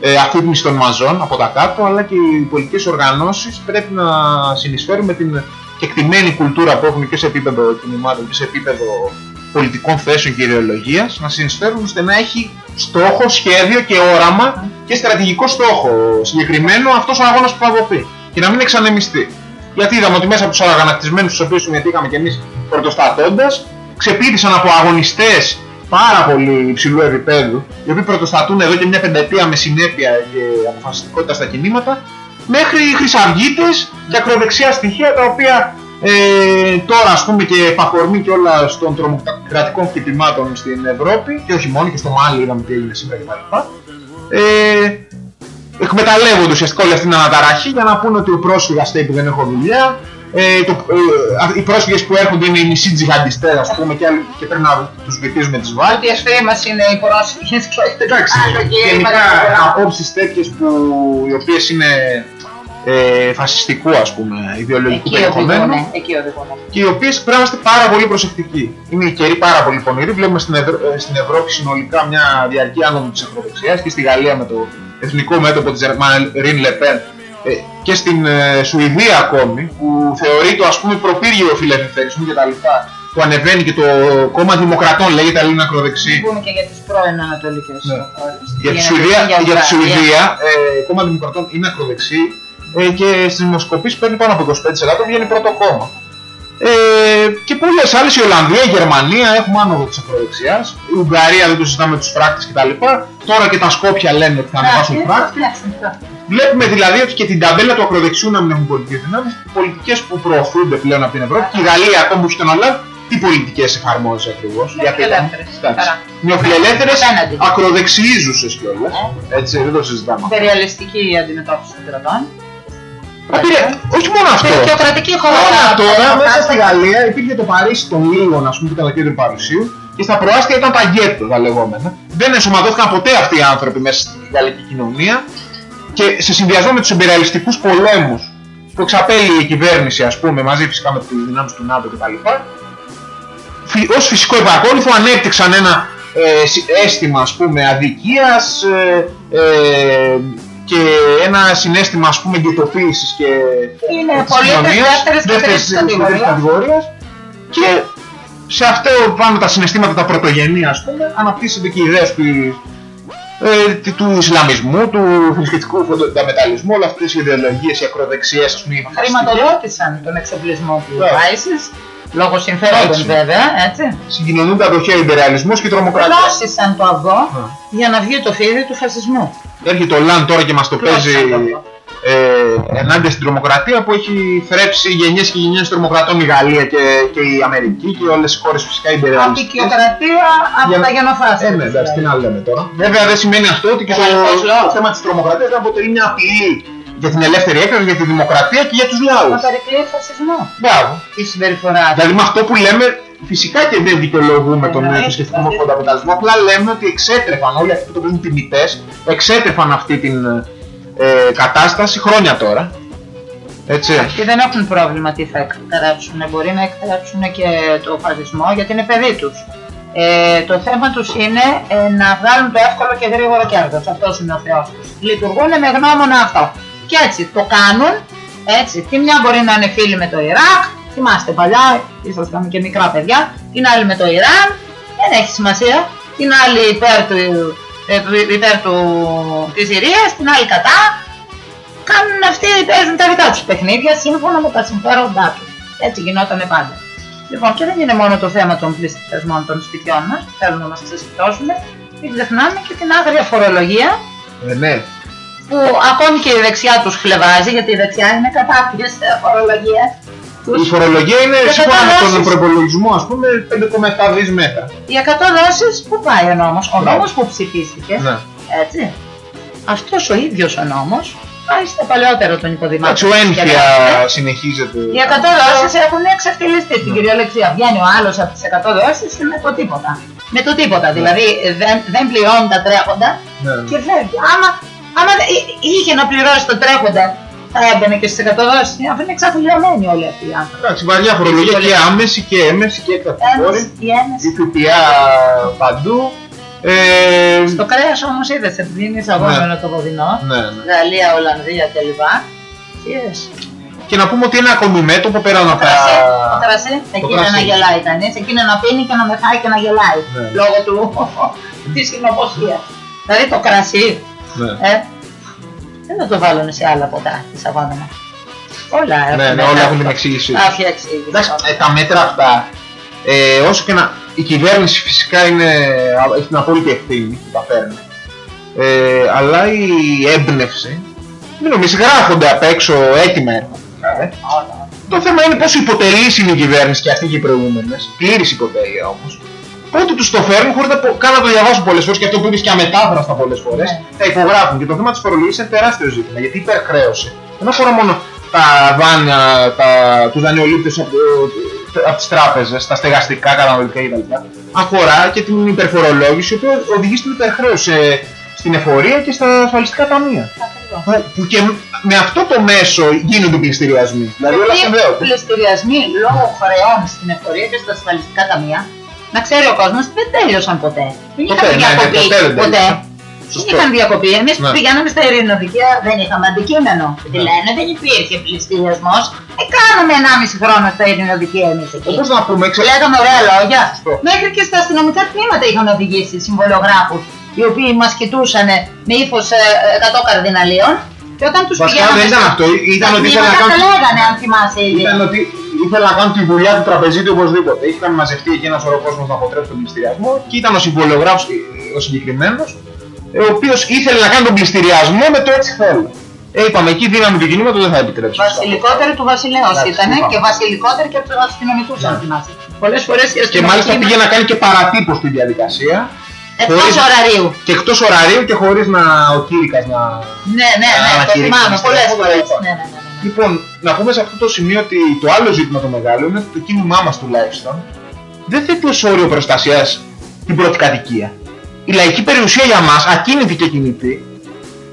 ε, αφύπνιση των μαζών από τα κάτω αλλά και οι πολιτικές οργανώσεις πρέπει να συνεισφέρουν με την κεκτημένη κουλτούρα που έχουν και σε επίπεδο κινημάτων και σε επίπεδο πολιτικών θέσεων και ιδεολογίας να συνεισφέρουν ώστε να έχει στόχο, σχέδιο και όραμα και στρατηγικό στόχο συγκεκριμένο αυτός ο αγώνας που θα δοθεί και να μην εξανεμιστεί. Γιατί είδαμε ότι μέσα από τους αγανακτισμένους στους οποίους συμμετείχαμε και εμείς πρωτοστατώντας ξεπήδησαν από αγωνιστές πάρα πολύ υψηλού επίπεδου οι οποίοι πρωτοστατούν εδώ και μια πενταετία με συνέπεια και αποφασιστικότητα στα κινήματα μέχρι χρυσαυγίτες και ακροδεξιά στοιχεία τα οποία ε, τώρα ας πούμε και επαφορμή και όλα των τρομοκρατικών χτυπημάτων στην Ευρώπη και όχι μόνο και στο Μάλι είδαμε τι έγινε σήμερα κτλ. Ε, εκμεταλλεύονται ουσιαστικά όλη αυτή την αναταραχή για να πούνε ότι ο πρόσφυγας στέει που δεν έχω δουλειά ε, το, ε, οι πρόσφυγες που έρχονται είναι οι μισοί τζιχαντιστές ας πούμε και, άλλοι- και πρέπει να τους βυθίζουμε τις βάλεις
Ότι οι εχθροί μας είναι οι πρόσφυγες και όχι το
Εντάξει,
άλλο και η
γενικά
παραγωγή.
απόψεις τέτοιες που οι οποίες είναι ε, φασιστικού ας πούμε ιδεολογικού
Εκεί
περιεχομένου
οδηγούνε, εκεί οδηγούνε.
και οι οποίες πρέπει να είμαστε πάρα πολύ προσεκτικοί. Είναι οι καιροί πάρα πολύ πονηροί. Βλέπουμε στην, Ευρω- ε, στην Ευρώπη συνολικά μια διαρκή άνοδο της ακροδεξιάς και στη Γαλλία με το εθνικό μέτωπο της Ρίν Λεπέν και στην ε, Σουηδία ακόμη που θεωρείται ας πούμε προπύργιο φιλελευθερισμού κτλ. που ανεβαίνει και το κόμμα Δημοκρατών λέγεται αλλά είναι ακροδεξί.
Πούμε και για τις πρώην ανατολικές
Ναι.
χώρες.
Για τη
Για
Σουηδία,
για
για τη
Ουκρανία.
Σουηδία ε, κόμμα Δημοκρατών είναι ακροδεξί ε, και στις δημοσκοπήσεις παίρνει πάνω από 25% βγαίνει πρώτο κόμμα. Ε, και πολλές άλλες, η Ολλανδία, η Γερμανία έχουμε άνοδο της ακροδεξιάς, η Ουγγαρία δεν το συζητάμε με τους φράκτες κτλ. Τώρα και τα Σκόπια λένε ότι θα ανεβάσουν
Εντάξει,
φράκτη.
εντάξει, αυτό.
Βλέπουμε δηλαδή ότι και την ταμπέλα του ακροδεξιού να μην έχουν πολιτικές δυνάμεις, πολιτικές που προωθούνται πλέον από την Ευρώπη και η Γαλλία ακόμη που έχει τον Ολάντ τι πολιτικές εφαρμόζει ακριβώς.
Νεοφιλελεύθερες.
Εντάξει.
Χαρά.
Νεοφιλελεύθερες,
Απέναντι.
ακροδεξιίζουσες κιόλας. Έτσι, δεν το συζητάμε.
Υπεριαλιστική η αντιμετώπιση των κρατών.
Απειρε- Όχι μόνο αυτό.
Θεοκρατική χώρα.
Τώρα, τώρα
Αυτά
μέσα
τα-
στη Γαλλία υπήρχε το Παρίσι των λίγων, ας πούμε, του κατακέντρου Παρισίου και στα προάστια ήταν τα γκέτο, τα λεγόμενα. Δεν ενσωματώθηκαν ποτέ αυτοί οι άνθρωποι μέσα στη γαλλική κοινωνία και σε συνδυασμό με τους εμπειριαλιστικού πολέμους που εξαπέλυε η κυβέρνηση, ας πούμε, μαζί φυσικά με τις δυνάμεις του ΝΑΤΟ κτλ. Ω φυσικό επακόλουθο ανέπτυξαν ένα ε, συ- αίσθημα ας πούμε αδικίας ε, ε, και ένα συνέστημα ας πούμε γκαιτοποίησης και
Είναι
της
πολίτες
κοινωνίας,
δεύτερης και
δεύτερης-
τρίτης κατηγορίας.
τρίτης κατηγορίας και σε αυτό πάνω τα συναισθήματα τα πρωτογενή ας πούμε αναπτύσσεται και η ιδέα του, ε, του Ισλαμισμού, του θρησκευτικού φονταμεταλλισμού, όλες αυτές οι ιδεολογίες, οι ακροδεξιές ας πούμε, οι φασιστικές.
Χρηματοδότησαν τον εξοπλισμό του
Βέβαια.
ISIS, λόγω συμφερόντων
Έτσι.
βέβαια, έτσι.
συγκοινωνούνται από χέρι υπερεαλισμός και τρομοκρατία.
Πλώσισαν το αυγό
Ναι.
για να βγει το φίδι του φασισμού.
Έρχεται ο Λαν τώρα και μας το
Πλώσισαν
παίζει
το αυγό.
ε, ενάντια στην τρομοκρατία που έχει θρέψει γενιές και γενιές τρομοκρατών η Γαλλία και, και η Αμερική και όλες οι χώρες φυσικά υπερεαλιστικές.
Απεικιοκρατία από
Για
τα
να-
γενοφάσια.
Ε, ναι, εντάξει, τι να λέμε τώρα. Βέβαια δεν σημαίνει αυτό ότι και το,
Ελεύθερος λαός.
το θέμα της τρομοκρατίας δεν αποτελεί μια απειλή για την ελεύθερη έκφραση, για τη δημοκρατία και για τους
Μα
λαούς.
περικλεί φασισμός.
Μπράβο.
Η συμπεριφορά του.
Δηλαδή με αυτό που λέμε φυσικά και δεν δικαιολογούμε τον
Εννοείται.
θρησκευτικό φονταμεταλλισμό, απλά λέμε ότι εξέτρεφαν όλοι αυτοί που το παίζουν τιμητές, εξέτρεφαν αυτή την ε, κατάσταση χρόνια τώρα. Έτσι.
Και δεν έχουν πρόβλημα τι θα εκτρέψουν. Μπορεί να εκτρέψουν και το φασισμό γιατί είναι παιδί τους. Ε, το θέμα τους είναι ε, να βγάλουν το εύκολο και γρήγορο κέρδος. Αυτός είναι ο θεός τους. Λειτουργούν με γνώμονα αυτό. Και έτσι το κάνουν. Έτσι. Τη μια μπορεί να είναι φίλοι με το Ιράκ. Θυμάστε παλιά, ήσασταν και μικρά παιδιά. Την άλλη με το Ιράν. Δεν έχει σημασία. Την άλλη υπέρ, του, ε, του- υπέρ του, της Συρίας. Την άλλη κατά κάνουν αυτοί, παίζουν τα δικά τους παιχνίδια σύμφωνα με τα συμφέροντά τους. Έτσι γινόταν πάντα. Λοιπόν, και δεν είναι μόνο το θέμα των πληστηριασμών των σπιτιών μας, που θέλουν να μας ξεσπιτώσουν, μην ξεχνάμε και την άγρια φορολογία,
Ε, ναι.
Που ακόμη και η δεξιά τους χλεβάζει, γιατί η δεξιά είναι κατά της ε, φορολογίας.
Η
Τους.
φορολογία είναι
Και
σύμφωνα με τον
καταβάσεις.
προπολογισμό, ας πούμε, 5,7 δις μέτρα.
Οι 100 δόσεις, πού πάει ο νόμος, ο
Μπράβο.
νόμος που ψηφίστηκε,
Ναι.
έτσι. Αυτός ο ίδιος ο νόμος πάει στα παλαιότερα των υποδημάτων.
Έτσι, ο
Και
ένφια
λέτε,
συνεχίζεται.
Οι 100 δόσεις έχουν εξευτελιστεί στην κυριολεξία. Βγαίνει ο άλλος από τις 100 δόσεις με το τίποτα. Με το τίποτα. Δηλαδή δεν, δεν πληρώνουν τα τρέχοντα
Ναι.
και φεύγει. Άμα, άμα δεν- εί- είχε να πληρώσει το τρέχοντα, θα έμπαινε και στις 100 δόσεις. Αφού είναι εξαφιλιωμένοι όλοι αυτοί οι άνθρωποι.
Εντάξει, βαριά φορολογία και άμεση και έμεση και εκτακτικόρη.
Έμεση, η έμεση.
Η ΦΠΑ παντού. Ε,
Στο κρέας όμως είδες, επειδή είναι εισαγόμενο το βοδινό,
ναι, ναι.
Γαλλία, Ολλανδία κλπ. Είδες.
Και να πούμε ότι είναι ακόμη μέτωπο πέραν
Το
από τα.
κρασί, το κρασί, εκείνο
κρασί.
να γελάει κανείς, εκείνο να πίνει και να μεθάει και να γελάει,
Ναι.
λόγω του, [laughs] της συνοποσίας. Δηλαδή το κρασί,
Ναι.
ε, δεν θα το βάλουν σε άλλα ποτά, τη σαβάνα μας. Όλα έχουν,
Ναι, ναι, όλα έχουν την εξήγησή τους.
Κάποια εξήγηση.
Εντάξει, ε, τα μέτρα αυτά, ε, όσο και να. Η κυβέρνηση φυσικά είναι, έχει την απόλυτη ευθύνη που τα παίρνει. Ε, αλλά η έμπνευση, μην νομίζεις, γράφονται απ' έξω έτοιμα έργα. ε.
Όλα.
Το θέμα είναι πόσο υποτελής είναι η κυβέρνηση και αυτή και οι προηγούμενες. Πλήρης υποτέλεια όμως. Πότε τους το φέρνουν χωρίς να, πο- καν να το διαβάσουν πολλές φορές και αυτό που είπες και αμετάφραστα πολλές φορές,
Ναι.
τα υπογράφουν. Και το θέμα της φορολογίας είναι τεράστιο ζήτημα γιατί υπερχρέωση. Δεν αφορά μόνο τα δάνεια, τα, τους δανειολήπτες από, από τις τράπεζες, τα στεγαστικά, καταναλωτικά κτλ. Αφορά και την υπερφορολόγηση, η οποία οδηγεί στην υπερχρέωση ε, στην εφορία και στα ασφαλιστικά ταμεία.
Ακριβώς.
Που, που και με αυτό το μέσο γίνονται πληστηριασμοί. Δηλαδή όλα
Γιατί
συνδέονται.
πληστηριασμοί λόγω χρεών στην εφορία και στα ασφαλιστικά ταμεία, να ξέρει ο κόσμος, δεν τέλειωσαν ποτέ. Δεν
Ποτέ,
είχαν
ναι, ναι,
διακοπή
ποτέ δεν
ποτέ.
τέλειωσαν.
Δεν
Σωστό.
είχαν διακοπή. Εμείς που
Ναι.
πηγαίναμε στα ειρηνοδικεία δεν είχαμε αντικείμενο. Τι λένε, δεν υπήρχε πληστηριασμός. Ε, κάναμε 1,5 χρόνο στα ειρηνοδικεία εμείς εκεί.
Όπως να πούμε, ξέρω,
Λέγαμε ωραία λόγια.
Σωστό.
Μέχρι και στα αστυνομικά τμήματα είχαν οδηγήσει συμβολιογράφου, οι οποίοι μας κοιτούσαν με ύφος 100 καρδιναλίων. Και όταν τους
Βασικά
πηγαίναμε.
δεν ήταν
στα-
αυτό, ήταν
στα
ότι ήθελαν να
τμήματα
κάνουν-
τα λέγανε, αν θυμάσαι ήδη.
ήταν ότι ήθελα να κάνουν τη δουλειά του τραπεζίτη οπωσδήποτε. Είχαν μαζευτεί εκεί ένας σωρό κόσμος να αποτρέψει τον πληστηριασμό και ήταν ο συμβολογράφος ο συγκεκριμένος, ο οποίος ήθελε να κάνει τον πληστηριασμό με το έτσι θέλω. Ε, είπαμε εκεί η δύναμη του κινήματο δεν θα επιτρέψεις.
Βασιλικότερη του βασιλέως
Εντάξει,
ήταν
είπαμε.
και βασιλικότερη και από τους αστυνομικούς, αν θυμάσαι. Πολλές φορές η
Και
αστυνομική
μάλιστα
μας-
πήγε να κάνει και παρατύπω στη διαδικασία.
Εκτός
χωρίς-
ωραρίου.
Και εκτός ωραρίου και χωρίς να ο Κήρυκας να.
Ναι, ναι, ναι, το
ανακηρύξει
θυμάμαι
την
πολλές
ιστορία.
φορές. Ναι, ναι, ναι, ναι.
Λοιπόν, να πούμε σε αυτό το σημείο ότι το άλλο ζήτημα το μεγάλο είναι ότι το κίνημά μας τουλάχιστον δεν θέτει ω όριο προστασίας την πρώτη κατοικία. Η λαϊκή περιουσία για μας, ακίνητη και κινητή,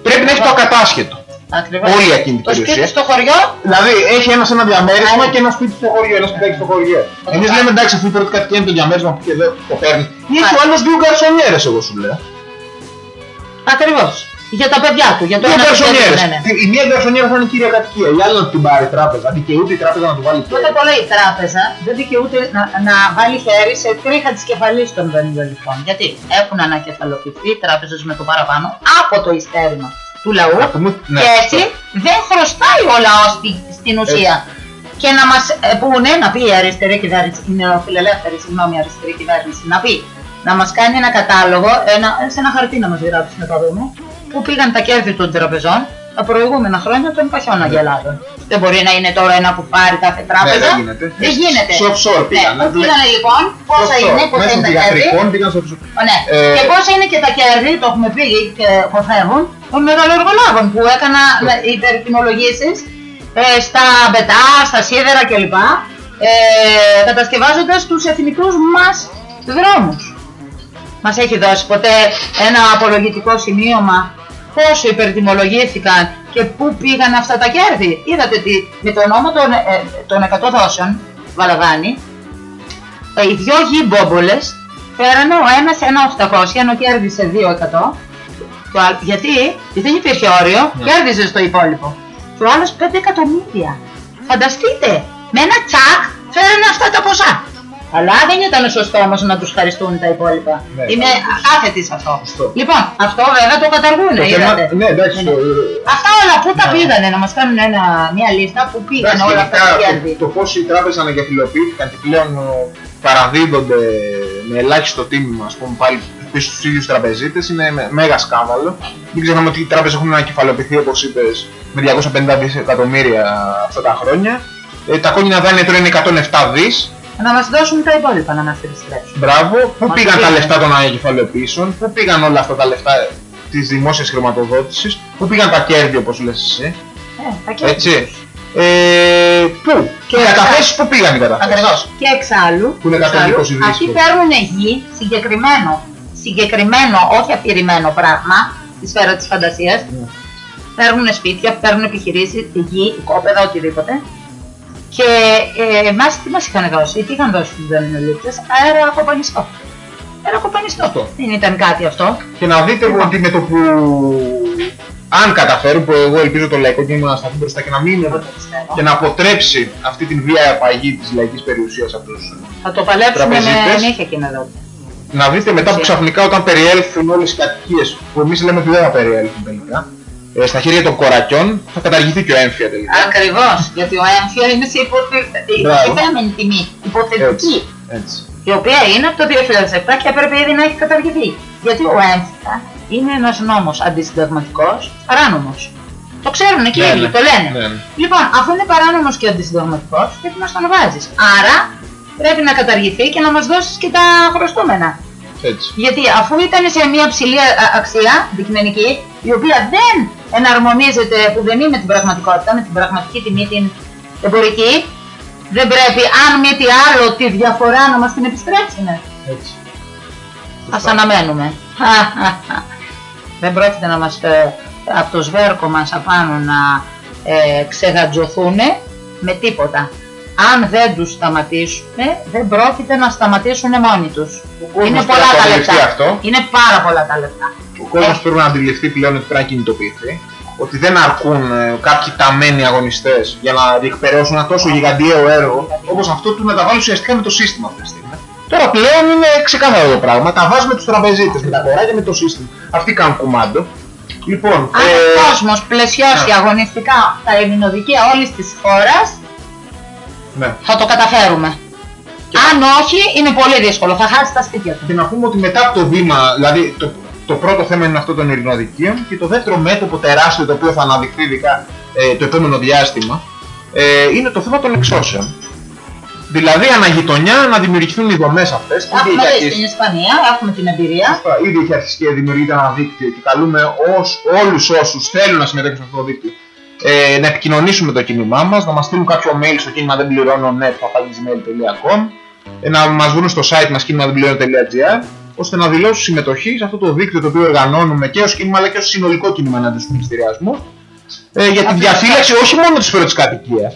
πρέπει να έχει το ακατάσχετο.
Ακριβώς.
Όλη η ακίνητη
Το σπίτι
περιουσία.
στο χωριό,
Δηλαδή έχει ένα ένα διαμέρισμα
Ναι.
και ένα σπίτι στο χωριό, ένα σπιτάκι στο χωριό. Εμείς λέμε εντάξει, αφού η πρώτη κατοικία είναι το διαμέρισμα που και δεν το παίρνει. Ή έχει ο άλλος δύο γκαρσονιέρες, εγώ σου λέω.
ακριβώς. Για τα παιδιά του, για το
Δύο
ένα παιδί,
γκαρσονιέρε.
ναι, ναι.
Η μία γκαρσονιέρα θα είναι η κύρια κατοικία, η άλλη να την πάρει η τράπεζα. Δικαιούται η τράπεζα να του βάλει
Τότε
χέρι.
το λέει η τράπεζα, δεν δικαιούται να, να βάλει χέρι σε τρίχα της κεφαλής των δανειοληπτών. Γιατί έχουν ανακεφαλοποιηθεί οι τράπεζες με το παραπάνω από το ειστέρημα του λαού
Να πούμε- ναι,
και έτσι
αυτό.
δεν χρωστάει ο λαός στη- στην ουσία. Και να μας ε, πούνε, να πει η αριστερή κυβέρνηση, η νεοφιλελεύθερη, συγγνώμη, αριστερή κυβέρνηση, να πει, να μας κάνει ένα κατάλογο, ένα, σε ένα χαρτί να μας γράψει να το δούμε, που πήγαν τα κέρδη των τραπεζών τα προηγούμενα χρόνια των παχιών αγελάδων. Δεν μπορεί να είναι τώρα ένα που πάρει κάθε τράπεζα.
Ναι, δεν γίνεται.
Δεν γίνεται.
Στο offshore πήγαν.
Ναι, πού πήγανε λοιπόν, πόσα
Offshore.
είναι, πόσα
Μέσα
είναι
των
τα κέρδη.
ιατρικών πήγαν στο offshore.
Ω, Ναι.
Ε,
Και πόσα είναι και τα κέρδη, το έχουμε πει και χορθεύουν, των μεγαλοεργολάβων που έκανα με υπερτιμολογήσεις ε, στα μπετά, στα σίδερα κλπ. Ε, κατασκευάζοντας τους εθνικούς μας δρόμους. Μας έχει δώσει ποτέ ένα απολογητικό σημείωμα πόσο υπερτιμολογήθηκαν και πού πήγαν αυτά τα κέρδη. Είδατε ότι με το νόμο των, ε, των 100 δόσεων, Βαλαβάνη, ε, οι δυο γη-μπόμπολες φέρανε ο ένας ένα 800 ενώ κέρδισε 2%. Το άλλο- γιατί δεν υπήρχε όριο,
Ναι.
κέρδιζε στο υπόλοιπο. Και ο άλλος 5 εκατομμύρια. Φανταστείτε, με ένα τσακ φέρανε αυτά τα ποσά. Αλλά δεν ήταν σωστό όμως να τους χαριστούν τα υπόλοιπα.
Ναι,
Είμαι
ναι.
άθετη σε αυτό.
Σωστό.
Λοιπόν, αυτό βέβαια το καταργούν.
Το θέμα-
είδατε.
Ναι, εντάξει.
Ναι, ναι.
το-
Αυτά όλα πού τα
Ναι.
πήγανε, να μας κάνουν ένα, μια λίστα που πήγανε
Εντάξει,
όλα αυτά
γενικά,
τα κέρδη.
το, το πώς οι τράπεζες αναγκεφιλοποιήθηκαν και πλέον ε, παραδίδονται με ελάχιστο τίμημα, ας πούμε, πάλι πίσω στους ίδιους τραπεζίτες είναι με- μέγα σκάνδαλο. Μην ξεχνάμε ότι οι τράπεζες έχουν ανακεφαλοποιηθεί, όπως είπες, με 250 δισεκατομμύρια αυτά τα χρόνια. Ε, τα κόκκινα δάνεια τώρα είναι 107 δις.
Να μας δώσουν τα υπόλοιπα να μας επιστρέψουν.
Μπράβο. Πού
Μας
πήγαν τα
πήγανε.
λεφτά των ανακεφαλαιοποιήσεων, πού πήγαν όλα αυτά τα λεφτά της δημόσιας χρηματοδότησης, πού πήγαν τα κέρδη όπως λες εσύ;
Ε, τα κέρδη.
Έτσι. Ε, πού; Και οι καταθέσεις πού πήγαν οι καταθέσεις;
Ακριβώς. Και εξάλλου,
Που είναι
εξάλλου,
120 δις.
αυτοί παίρνουν γη, συγκεκριμένο, συγκεκριμένο, όχι αφηρημένο πράγμα, στη σφαίρα της φαντασίας,
Ναι.
παίρνουν σπίτια, παίρνουν επιχειρήσεις, γη, οικόπεδα, οτιδήποτε. Και ε, εμάς τι μας είχαν δώσει, τι είχαν δώσει τους δανειολήπτες, αέρα κοπανιστό. Αέρα κοπανιστό.
Αυτό.
Δεν ήταν κάτι αυτό.
Και να δείτε ότι με το που αν καταφέρουν, που εγώ ελπίζω το λαϊκό κίνημα να σταθεί μπροστά και να μην
Εγώ το πιστεύω.
και να αποτρέψει αυτή την βία απαγή της λαϊκής περιουσίας από τους
Θα το παλέψουμε με
Τραπεζίτες.
νύχια και με δόντια.
να δείτε μετά που ξαφνικά όταν περιέλθουν όλες οι κατοικίες που εμείς λέμε ότι δεν θα περιέλθουν τελικά ε, στα χέρια των κορακιών θα καταργηθεί και ο έμφυα τελικά.
Ακριβώς, γιατί ο έμφυα είναι σε υποθε-
Μπράβο.
υποθετημένη τιμή, υποθετική.
Έτσι. Έτσι.
η οποία είναι από το 2007 και έπρεπε ήδη να έχει καταργηθεί. Γιατί ο έμφυα είναι ένας νόμος αντισυνταγματικός, παράνομος. Το ξέρουν και οι
Ναι,
ίδιοι,
ναι.
το λένε.
Ναι, ναι.
Λοιπόν, αφού είναι παράνομος και αντισυνταγματικός, πρέπει να τον βάζεις. Άρα πρέπει να καταργηθεί και να μας δώσεις και τα χρωστούμενα.
Έτσι.
Γιατί αφού ήταν σε μια ψηλή α- αξία δικημενική, η οποία δεν εναρμονίζεται που δεν είναι με την πραγματικότητα, με την πραγματική τιμή την εμπορική, δεν πρέπει αν μη τι άλλο τη διαφορά να μας την επιστρέψουν.
Έτσι.
Ας αναμένουμε. δεν πρόκειται να μας ε, από το σβέρκο μας απάνω να ε, ξεγατζωθούν με τίποτα. Αν δεν τους σταματήσουμε, δεν πρόκειται να σταματήσουν μόνοι τους.
κόσμος
Είναι
πρέπει
πολλά
να το
τα
αντιληφθεί
λεφτά.
αυτό.
Είναι πάρα πολλά τα λεφτά.
Ο κόσμος πρέπει να αντιληφθεί πλέον ότι πρέπει να κινητοποιηθεί. Ότι δεν αρκούν ε, κάποιοι ταμένοι αγωνιστές για να διεκπαιρεώσουν ένα τόσο γιγαντιαίο έργο όπως αυτό του να τα βάλουν ουσιαστικά με το σύστημα αυτή τη στιγμή. Τώρα πλέον είναι ξεκάθαρο το πράγμα. Τα βάζουμε τους τραπεζίτες με τα κοράκια με το σύστημα. Αυτοί κάνουν κουμάντο. Λοιπόν,
Αν
ε,
ο κόσμος πλαισιώσει
ναι.
αγωνιστικά τα ελληνοδικεία όλης της χώρας,
ναι.
θα το καταφέρουμε. Αν όχι, είναι πολύ δύσκολο. Θα χάσει τα σπίτια του.
Και να πούμε ότι μετά από το βήμα, δηλαδή το, το πρώτο θέμα είναι αυτό των ειρηνοδικείων και το δεύτερο μέτωπο τεράστιο το οποίο θα αναδειχθεί ειδικά ε, το επόμενο διάστημα ε, είναι το θέμα των εξώσεων. Δηλαδή αναγειτονιά να δημιουργηθούν οι δομές αυτές. Ήδη
Έχουμε
έχει
δει
αρχίσει-
στην Ισπανία, έχουμε την εμπειρία.
Σωστά. Ήδη έχει αρχίσει και δημιουργείται ένα δίκτυο και καλούμε ως, όλους όσους θέλουν να συμμετέχουν σε αυτό το δίκτυο ε, να επικοινωνήσουν με το κίνημά μας, να μας στείλουν κάποιο mail στο κίνημα δεν πληρώνω net ε, να μας βρουν στο site μας κίνημα δεν πληρώνω.gr ώστε να δηλώσουν συμμετοχή σε αυτό το δίκτυο το οποίο οργανώνουμε και ως κίνημα αλλά και ως συνολικό κίνημα εναντίον του πληστηριασμού ε, για τη
Ακριβώς.
διαφύλαξη όχι μόνο της πρώτης κατοικίας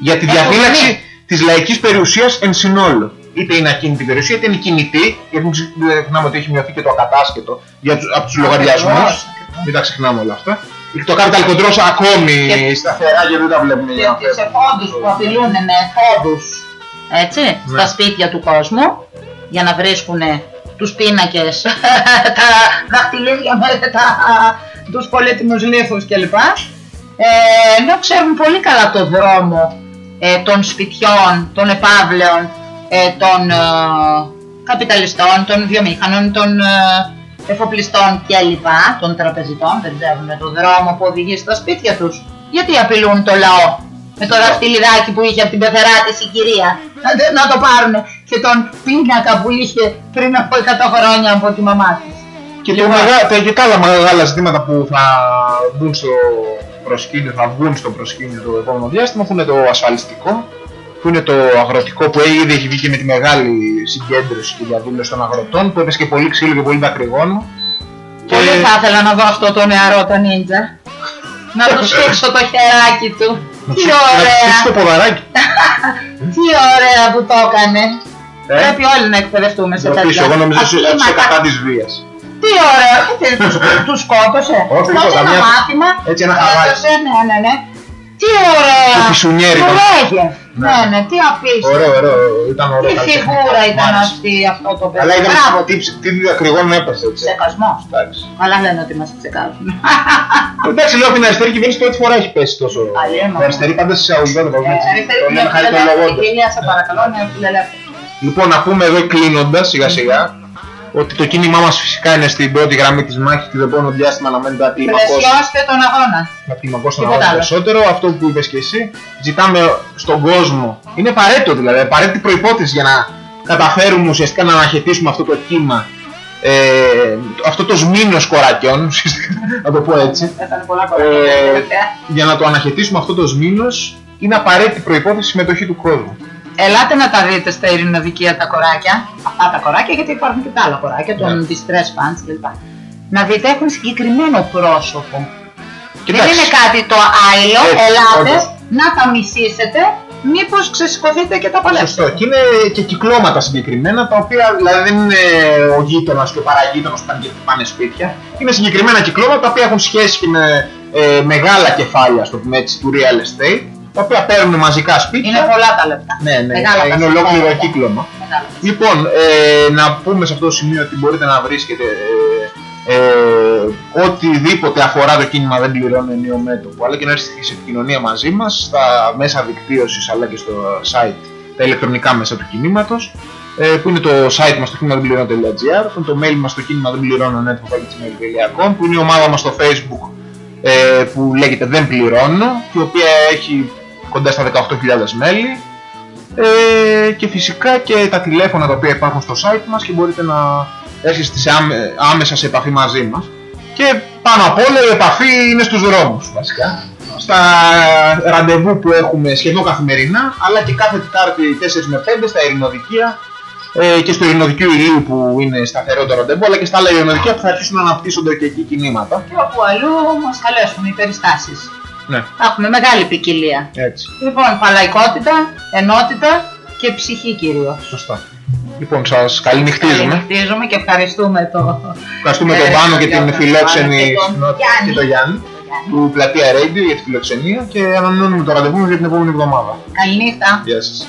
για τη
Έχουμε
διαφύλαξη
δει.
της λαϊκής περιουσίας εν συνόλου. Είτε είναι ακίνητη περιουσία είτε είναι κινητή, γιατί μην ξε- δεν ξεχνάμε ότι έχει μειωθεί και το ακατάσχετο για τους, από τους λογαριασμούς.
Ακριβώς,
Μην τα ξεχνάμε όλα αυτά. Το capital controls ακόμη
Και-
σταθερά και δεν τα βλέπουμε για να
Και σε φόντους που απειλούν με φόντους έτσι,
Ναι.
στα σπίτια του κόσμου για να βρίσκουν τους πίνακες, [laughs] τα δαχτυλίδια με τα, τους πολύτιμους λίθους κλπ. Ε, ενώ ξέρουν πολύ καλά το δρόμο ε, των σπιτιών, των επαύλεων, ε, των ε, καπιταλιστών, των βιομήχανων, των ε, εφοπλιστών κλπ. των τραπεζιτών, δεν ξέρουν το δρόμο που οδηγεί στα σπίτια τους. Γιατί απειλούν το λαό; Με το δαχτυλιδάκι που είχε από την πεθερά της η κυρία να, να το πάρουν και τον πίνακα που είχε πριν από 100 χρόνια από τη μαμά της.
Και, το
Λοιπόν.
μεγα, τα, και τα άλλα μεγάλα ζητήματα που θα μπουν στο προσκήνιο, θα βγουν στο προσκήνιο το επόμενο διάστημα, που είναι το ασφαλιστικό, που είναι το αγροτικό που ήδη έχει βγει και με τη μεγάλη συγκέντρωση και διαδήλωση των αγροτών, που έπεσε και πολύ ξύλο και πολύ δακρυγόνο. Και
Πολύ θα ήθελα να δω αυτό το νεαρό το νίντζα. να του σφίξω το χεράκι του.
να
Τι
του να του
ωραία,
στήσεις το ποδαράκι.
τι ωραία που το έκανε.
Ε,
Πρέπει όλοι να εκπαιδευτούμε σε
ρωτήσω,
τέτοια
εγώ νομίζω ότι είσαι
αθλήματα.
κατά της βίας.
Τι ωραία, τι, τους, τους σκότωσε.
Όχι,
Δώσε
τίποτα,
ένα
μια-
μάθημα.
έτσι ένα χαβάκι.
έδωσε, ναι, ναι, ναι. Τι ωραία.
Το φυσουνιέρι
Του
ήταν.
λέγε.
Ναι.
Ναι, ναι, τι απίστευτο.
Ωραίο, ωραίο, ήταν ωραίο.
Τι
καλλιτεχνικό.
φιγούρα
Μ'
ήταν
άρεσε.
αυτή αυτό το παιδί.
Αλλά είδαμε
Μπράβο.
τι, τι δακρυγόνο έπεσε έτσι.
Ψεκασμός.
Εντάξει.
Καλά λένε ότι μας ψεκάζουν.
Εντάξει, λέω από την αριστερή κυβέρνηση πρώτη φορά έχει πέσει τόσο.
Αλίμονο.
Η αριστερή πάντα σε αγωγικά το βάζουν έτσι.
Αριστερή
Το λέμε
φιλελεύθερη,
χαριτολογώντας.
Κυρία, σε παρακαλώ, είναι φιλελεύθερη.
Λοιπόν, να πούμε εδώ κλείνοντα σιγά σιγά ότι το κίνημά μας φυσικά είναι στην πρώτη γραμμή της μάχης και το επόμενο διάστημα αναμένεται να κλιμακώσει
Πλαισιώστε τον αγώνα.
να κλιμακώσει τον
Τίποτα
αγώνα
άλλο.
περισσότερο. Αυτό που είπες και εσύ, ζητάμε στον κόσμο. Είναι απαραίτητο δηλαδή, απαραίτητη προπόθεση για να καταφέρουμε ουσιαστικά να αναχαιτήσουμε αυτό το κύμα. Ε, αυτό το σμήνος κορακιών, [laughs] ουσιαστικά, να το πω έτσι.
Έφανε πολλά
Ε,
κοράκια.
για να το αναχαιτήσουμε αυτό το σμήνος είναι απαραίτητη προϋπόθεση συμμετοχή του κόσμου.
Ελάτε να τα δείτε στα ειρηνοδικεία τα κοράκια. Αυτά τα κοράκια, γιατί υπάρχουν και τα άλλα κοράκια, των
Ναι.
distress funds κλπ. Να δείτε, έχουν συγκεκριμένο πρόσωπο. Δεν
Κοιτάξτε,
είναι κάτι το άειλο,
Έτσι,
ελάτε
όντως.
να τα μισήσετε, μήπως ξεσηκωθείτε και τα παλέψετε.
Σωστό. Και είναι και κυκλώματα συγκεκριμένα, τα οποία δηλαδή δεν είναι ο γείτονας και ο παραγείτονας που πάνε και πάνε σπίτια. Είναι συγκεκριμένα κυκλώματα τα οποία έχουν σχέση και με ε, μεγάλα κεφάλια, στο πούμε έτσι, του real estate, τα οποία παίρνουν μαζικά σπίτια.
Είναι πολλά τα λεπτά.
Ναι, ναι,
Μεγάλα τα
είναι
λεπτά.
ολόκληρο κύκλωμα.
Μεγάλα.
Λοιπόν, ε, να πούμε σε αυτό το σημείο ότι μπορείτε να βρίσκετε ε, ε, οτιδήποτε αφορά το κίνημα δεν πληρώνει ενίο μέτωπο, αλλά και να έρθετε σε επικοινωνία μαζί μας στα μέσα δικτύωσης αλλά και στο site, τα ηλεκτρονικά μέσα του κινήματος, ε, που είναι το site μας το κίνημα δεν πληρώνω.gr, που είναι το mail μας το κίνημα δεν πληρώνω net.gmail.com, που είναι η ομάδα μας στο facebook ε, που λέγεται δεν πληρώνω και η οποία έχει κοντά στα 18.000 μέλη ε, και φυσικά και τα τηλέφωνα τα οποία υπάρχουν στο site μας και μπορείτε να έρχεστε σε άμε- άμεσα σε επαφή μαζί μας και πάνω απ' όλα η επαφή είναι στους δρόμους βασικά στα ραντεβού που έχουμε σχεδόν καθημερινά αλλά και κάθε Τετάρτη 4 με 5 στα ειρηνοδικεία ε, και στο ειρηνοδικείο Ηλίου που είναι σταθερό το ραντεβού αλλά και στα άλλα ειρηνοδικεία που θα αρχίσουν να αναπτύσσονται και εκεί κινήματα.
Και όπου αλλού μας καλέσουν οι περιστάσεις.
Ναι,
Θα έχουμε μεγάλη ποικιλία.
έτσι.
Λοιπόν, παλαϊκότητα, ενότητα και ψυχή κυρίως.
Σωστά. Λοιπόν, σας καληνυχτίζουμε.
Καληνυχτίζουμε και ευχαριστούμε το...
Ευχαριστούμε
Ε,
τον Πάνο και
για
την
τον
φιλόξενη
Πάνο και τον
συχνότητα
Γιάννη.
και τον Γιάννη του Πλατεία Radio για τη φιλοξενία και ανανεώνουμε το ραντεβού μας για την επόμενη εβδομάδα.
Καληνύχτα.
Γεια σας.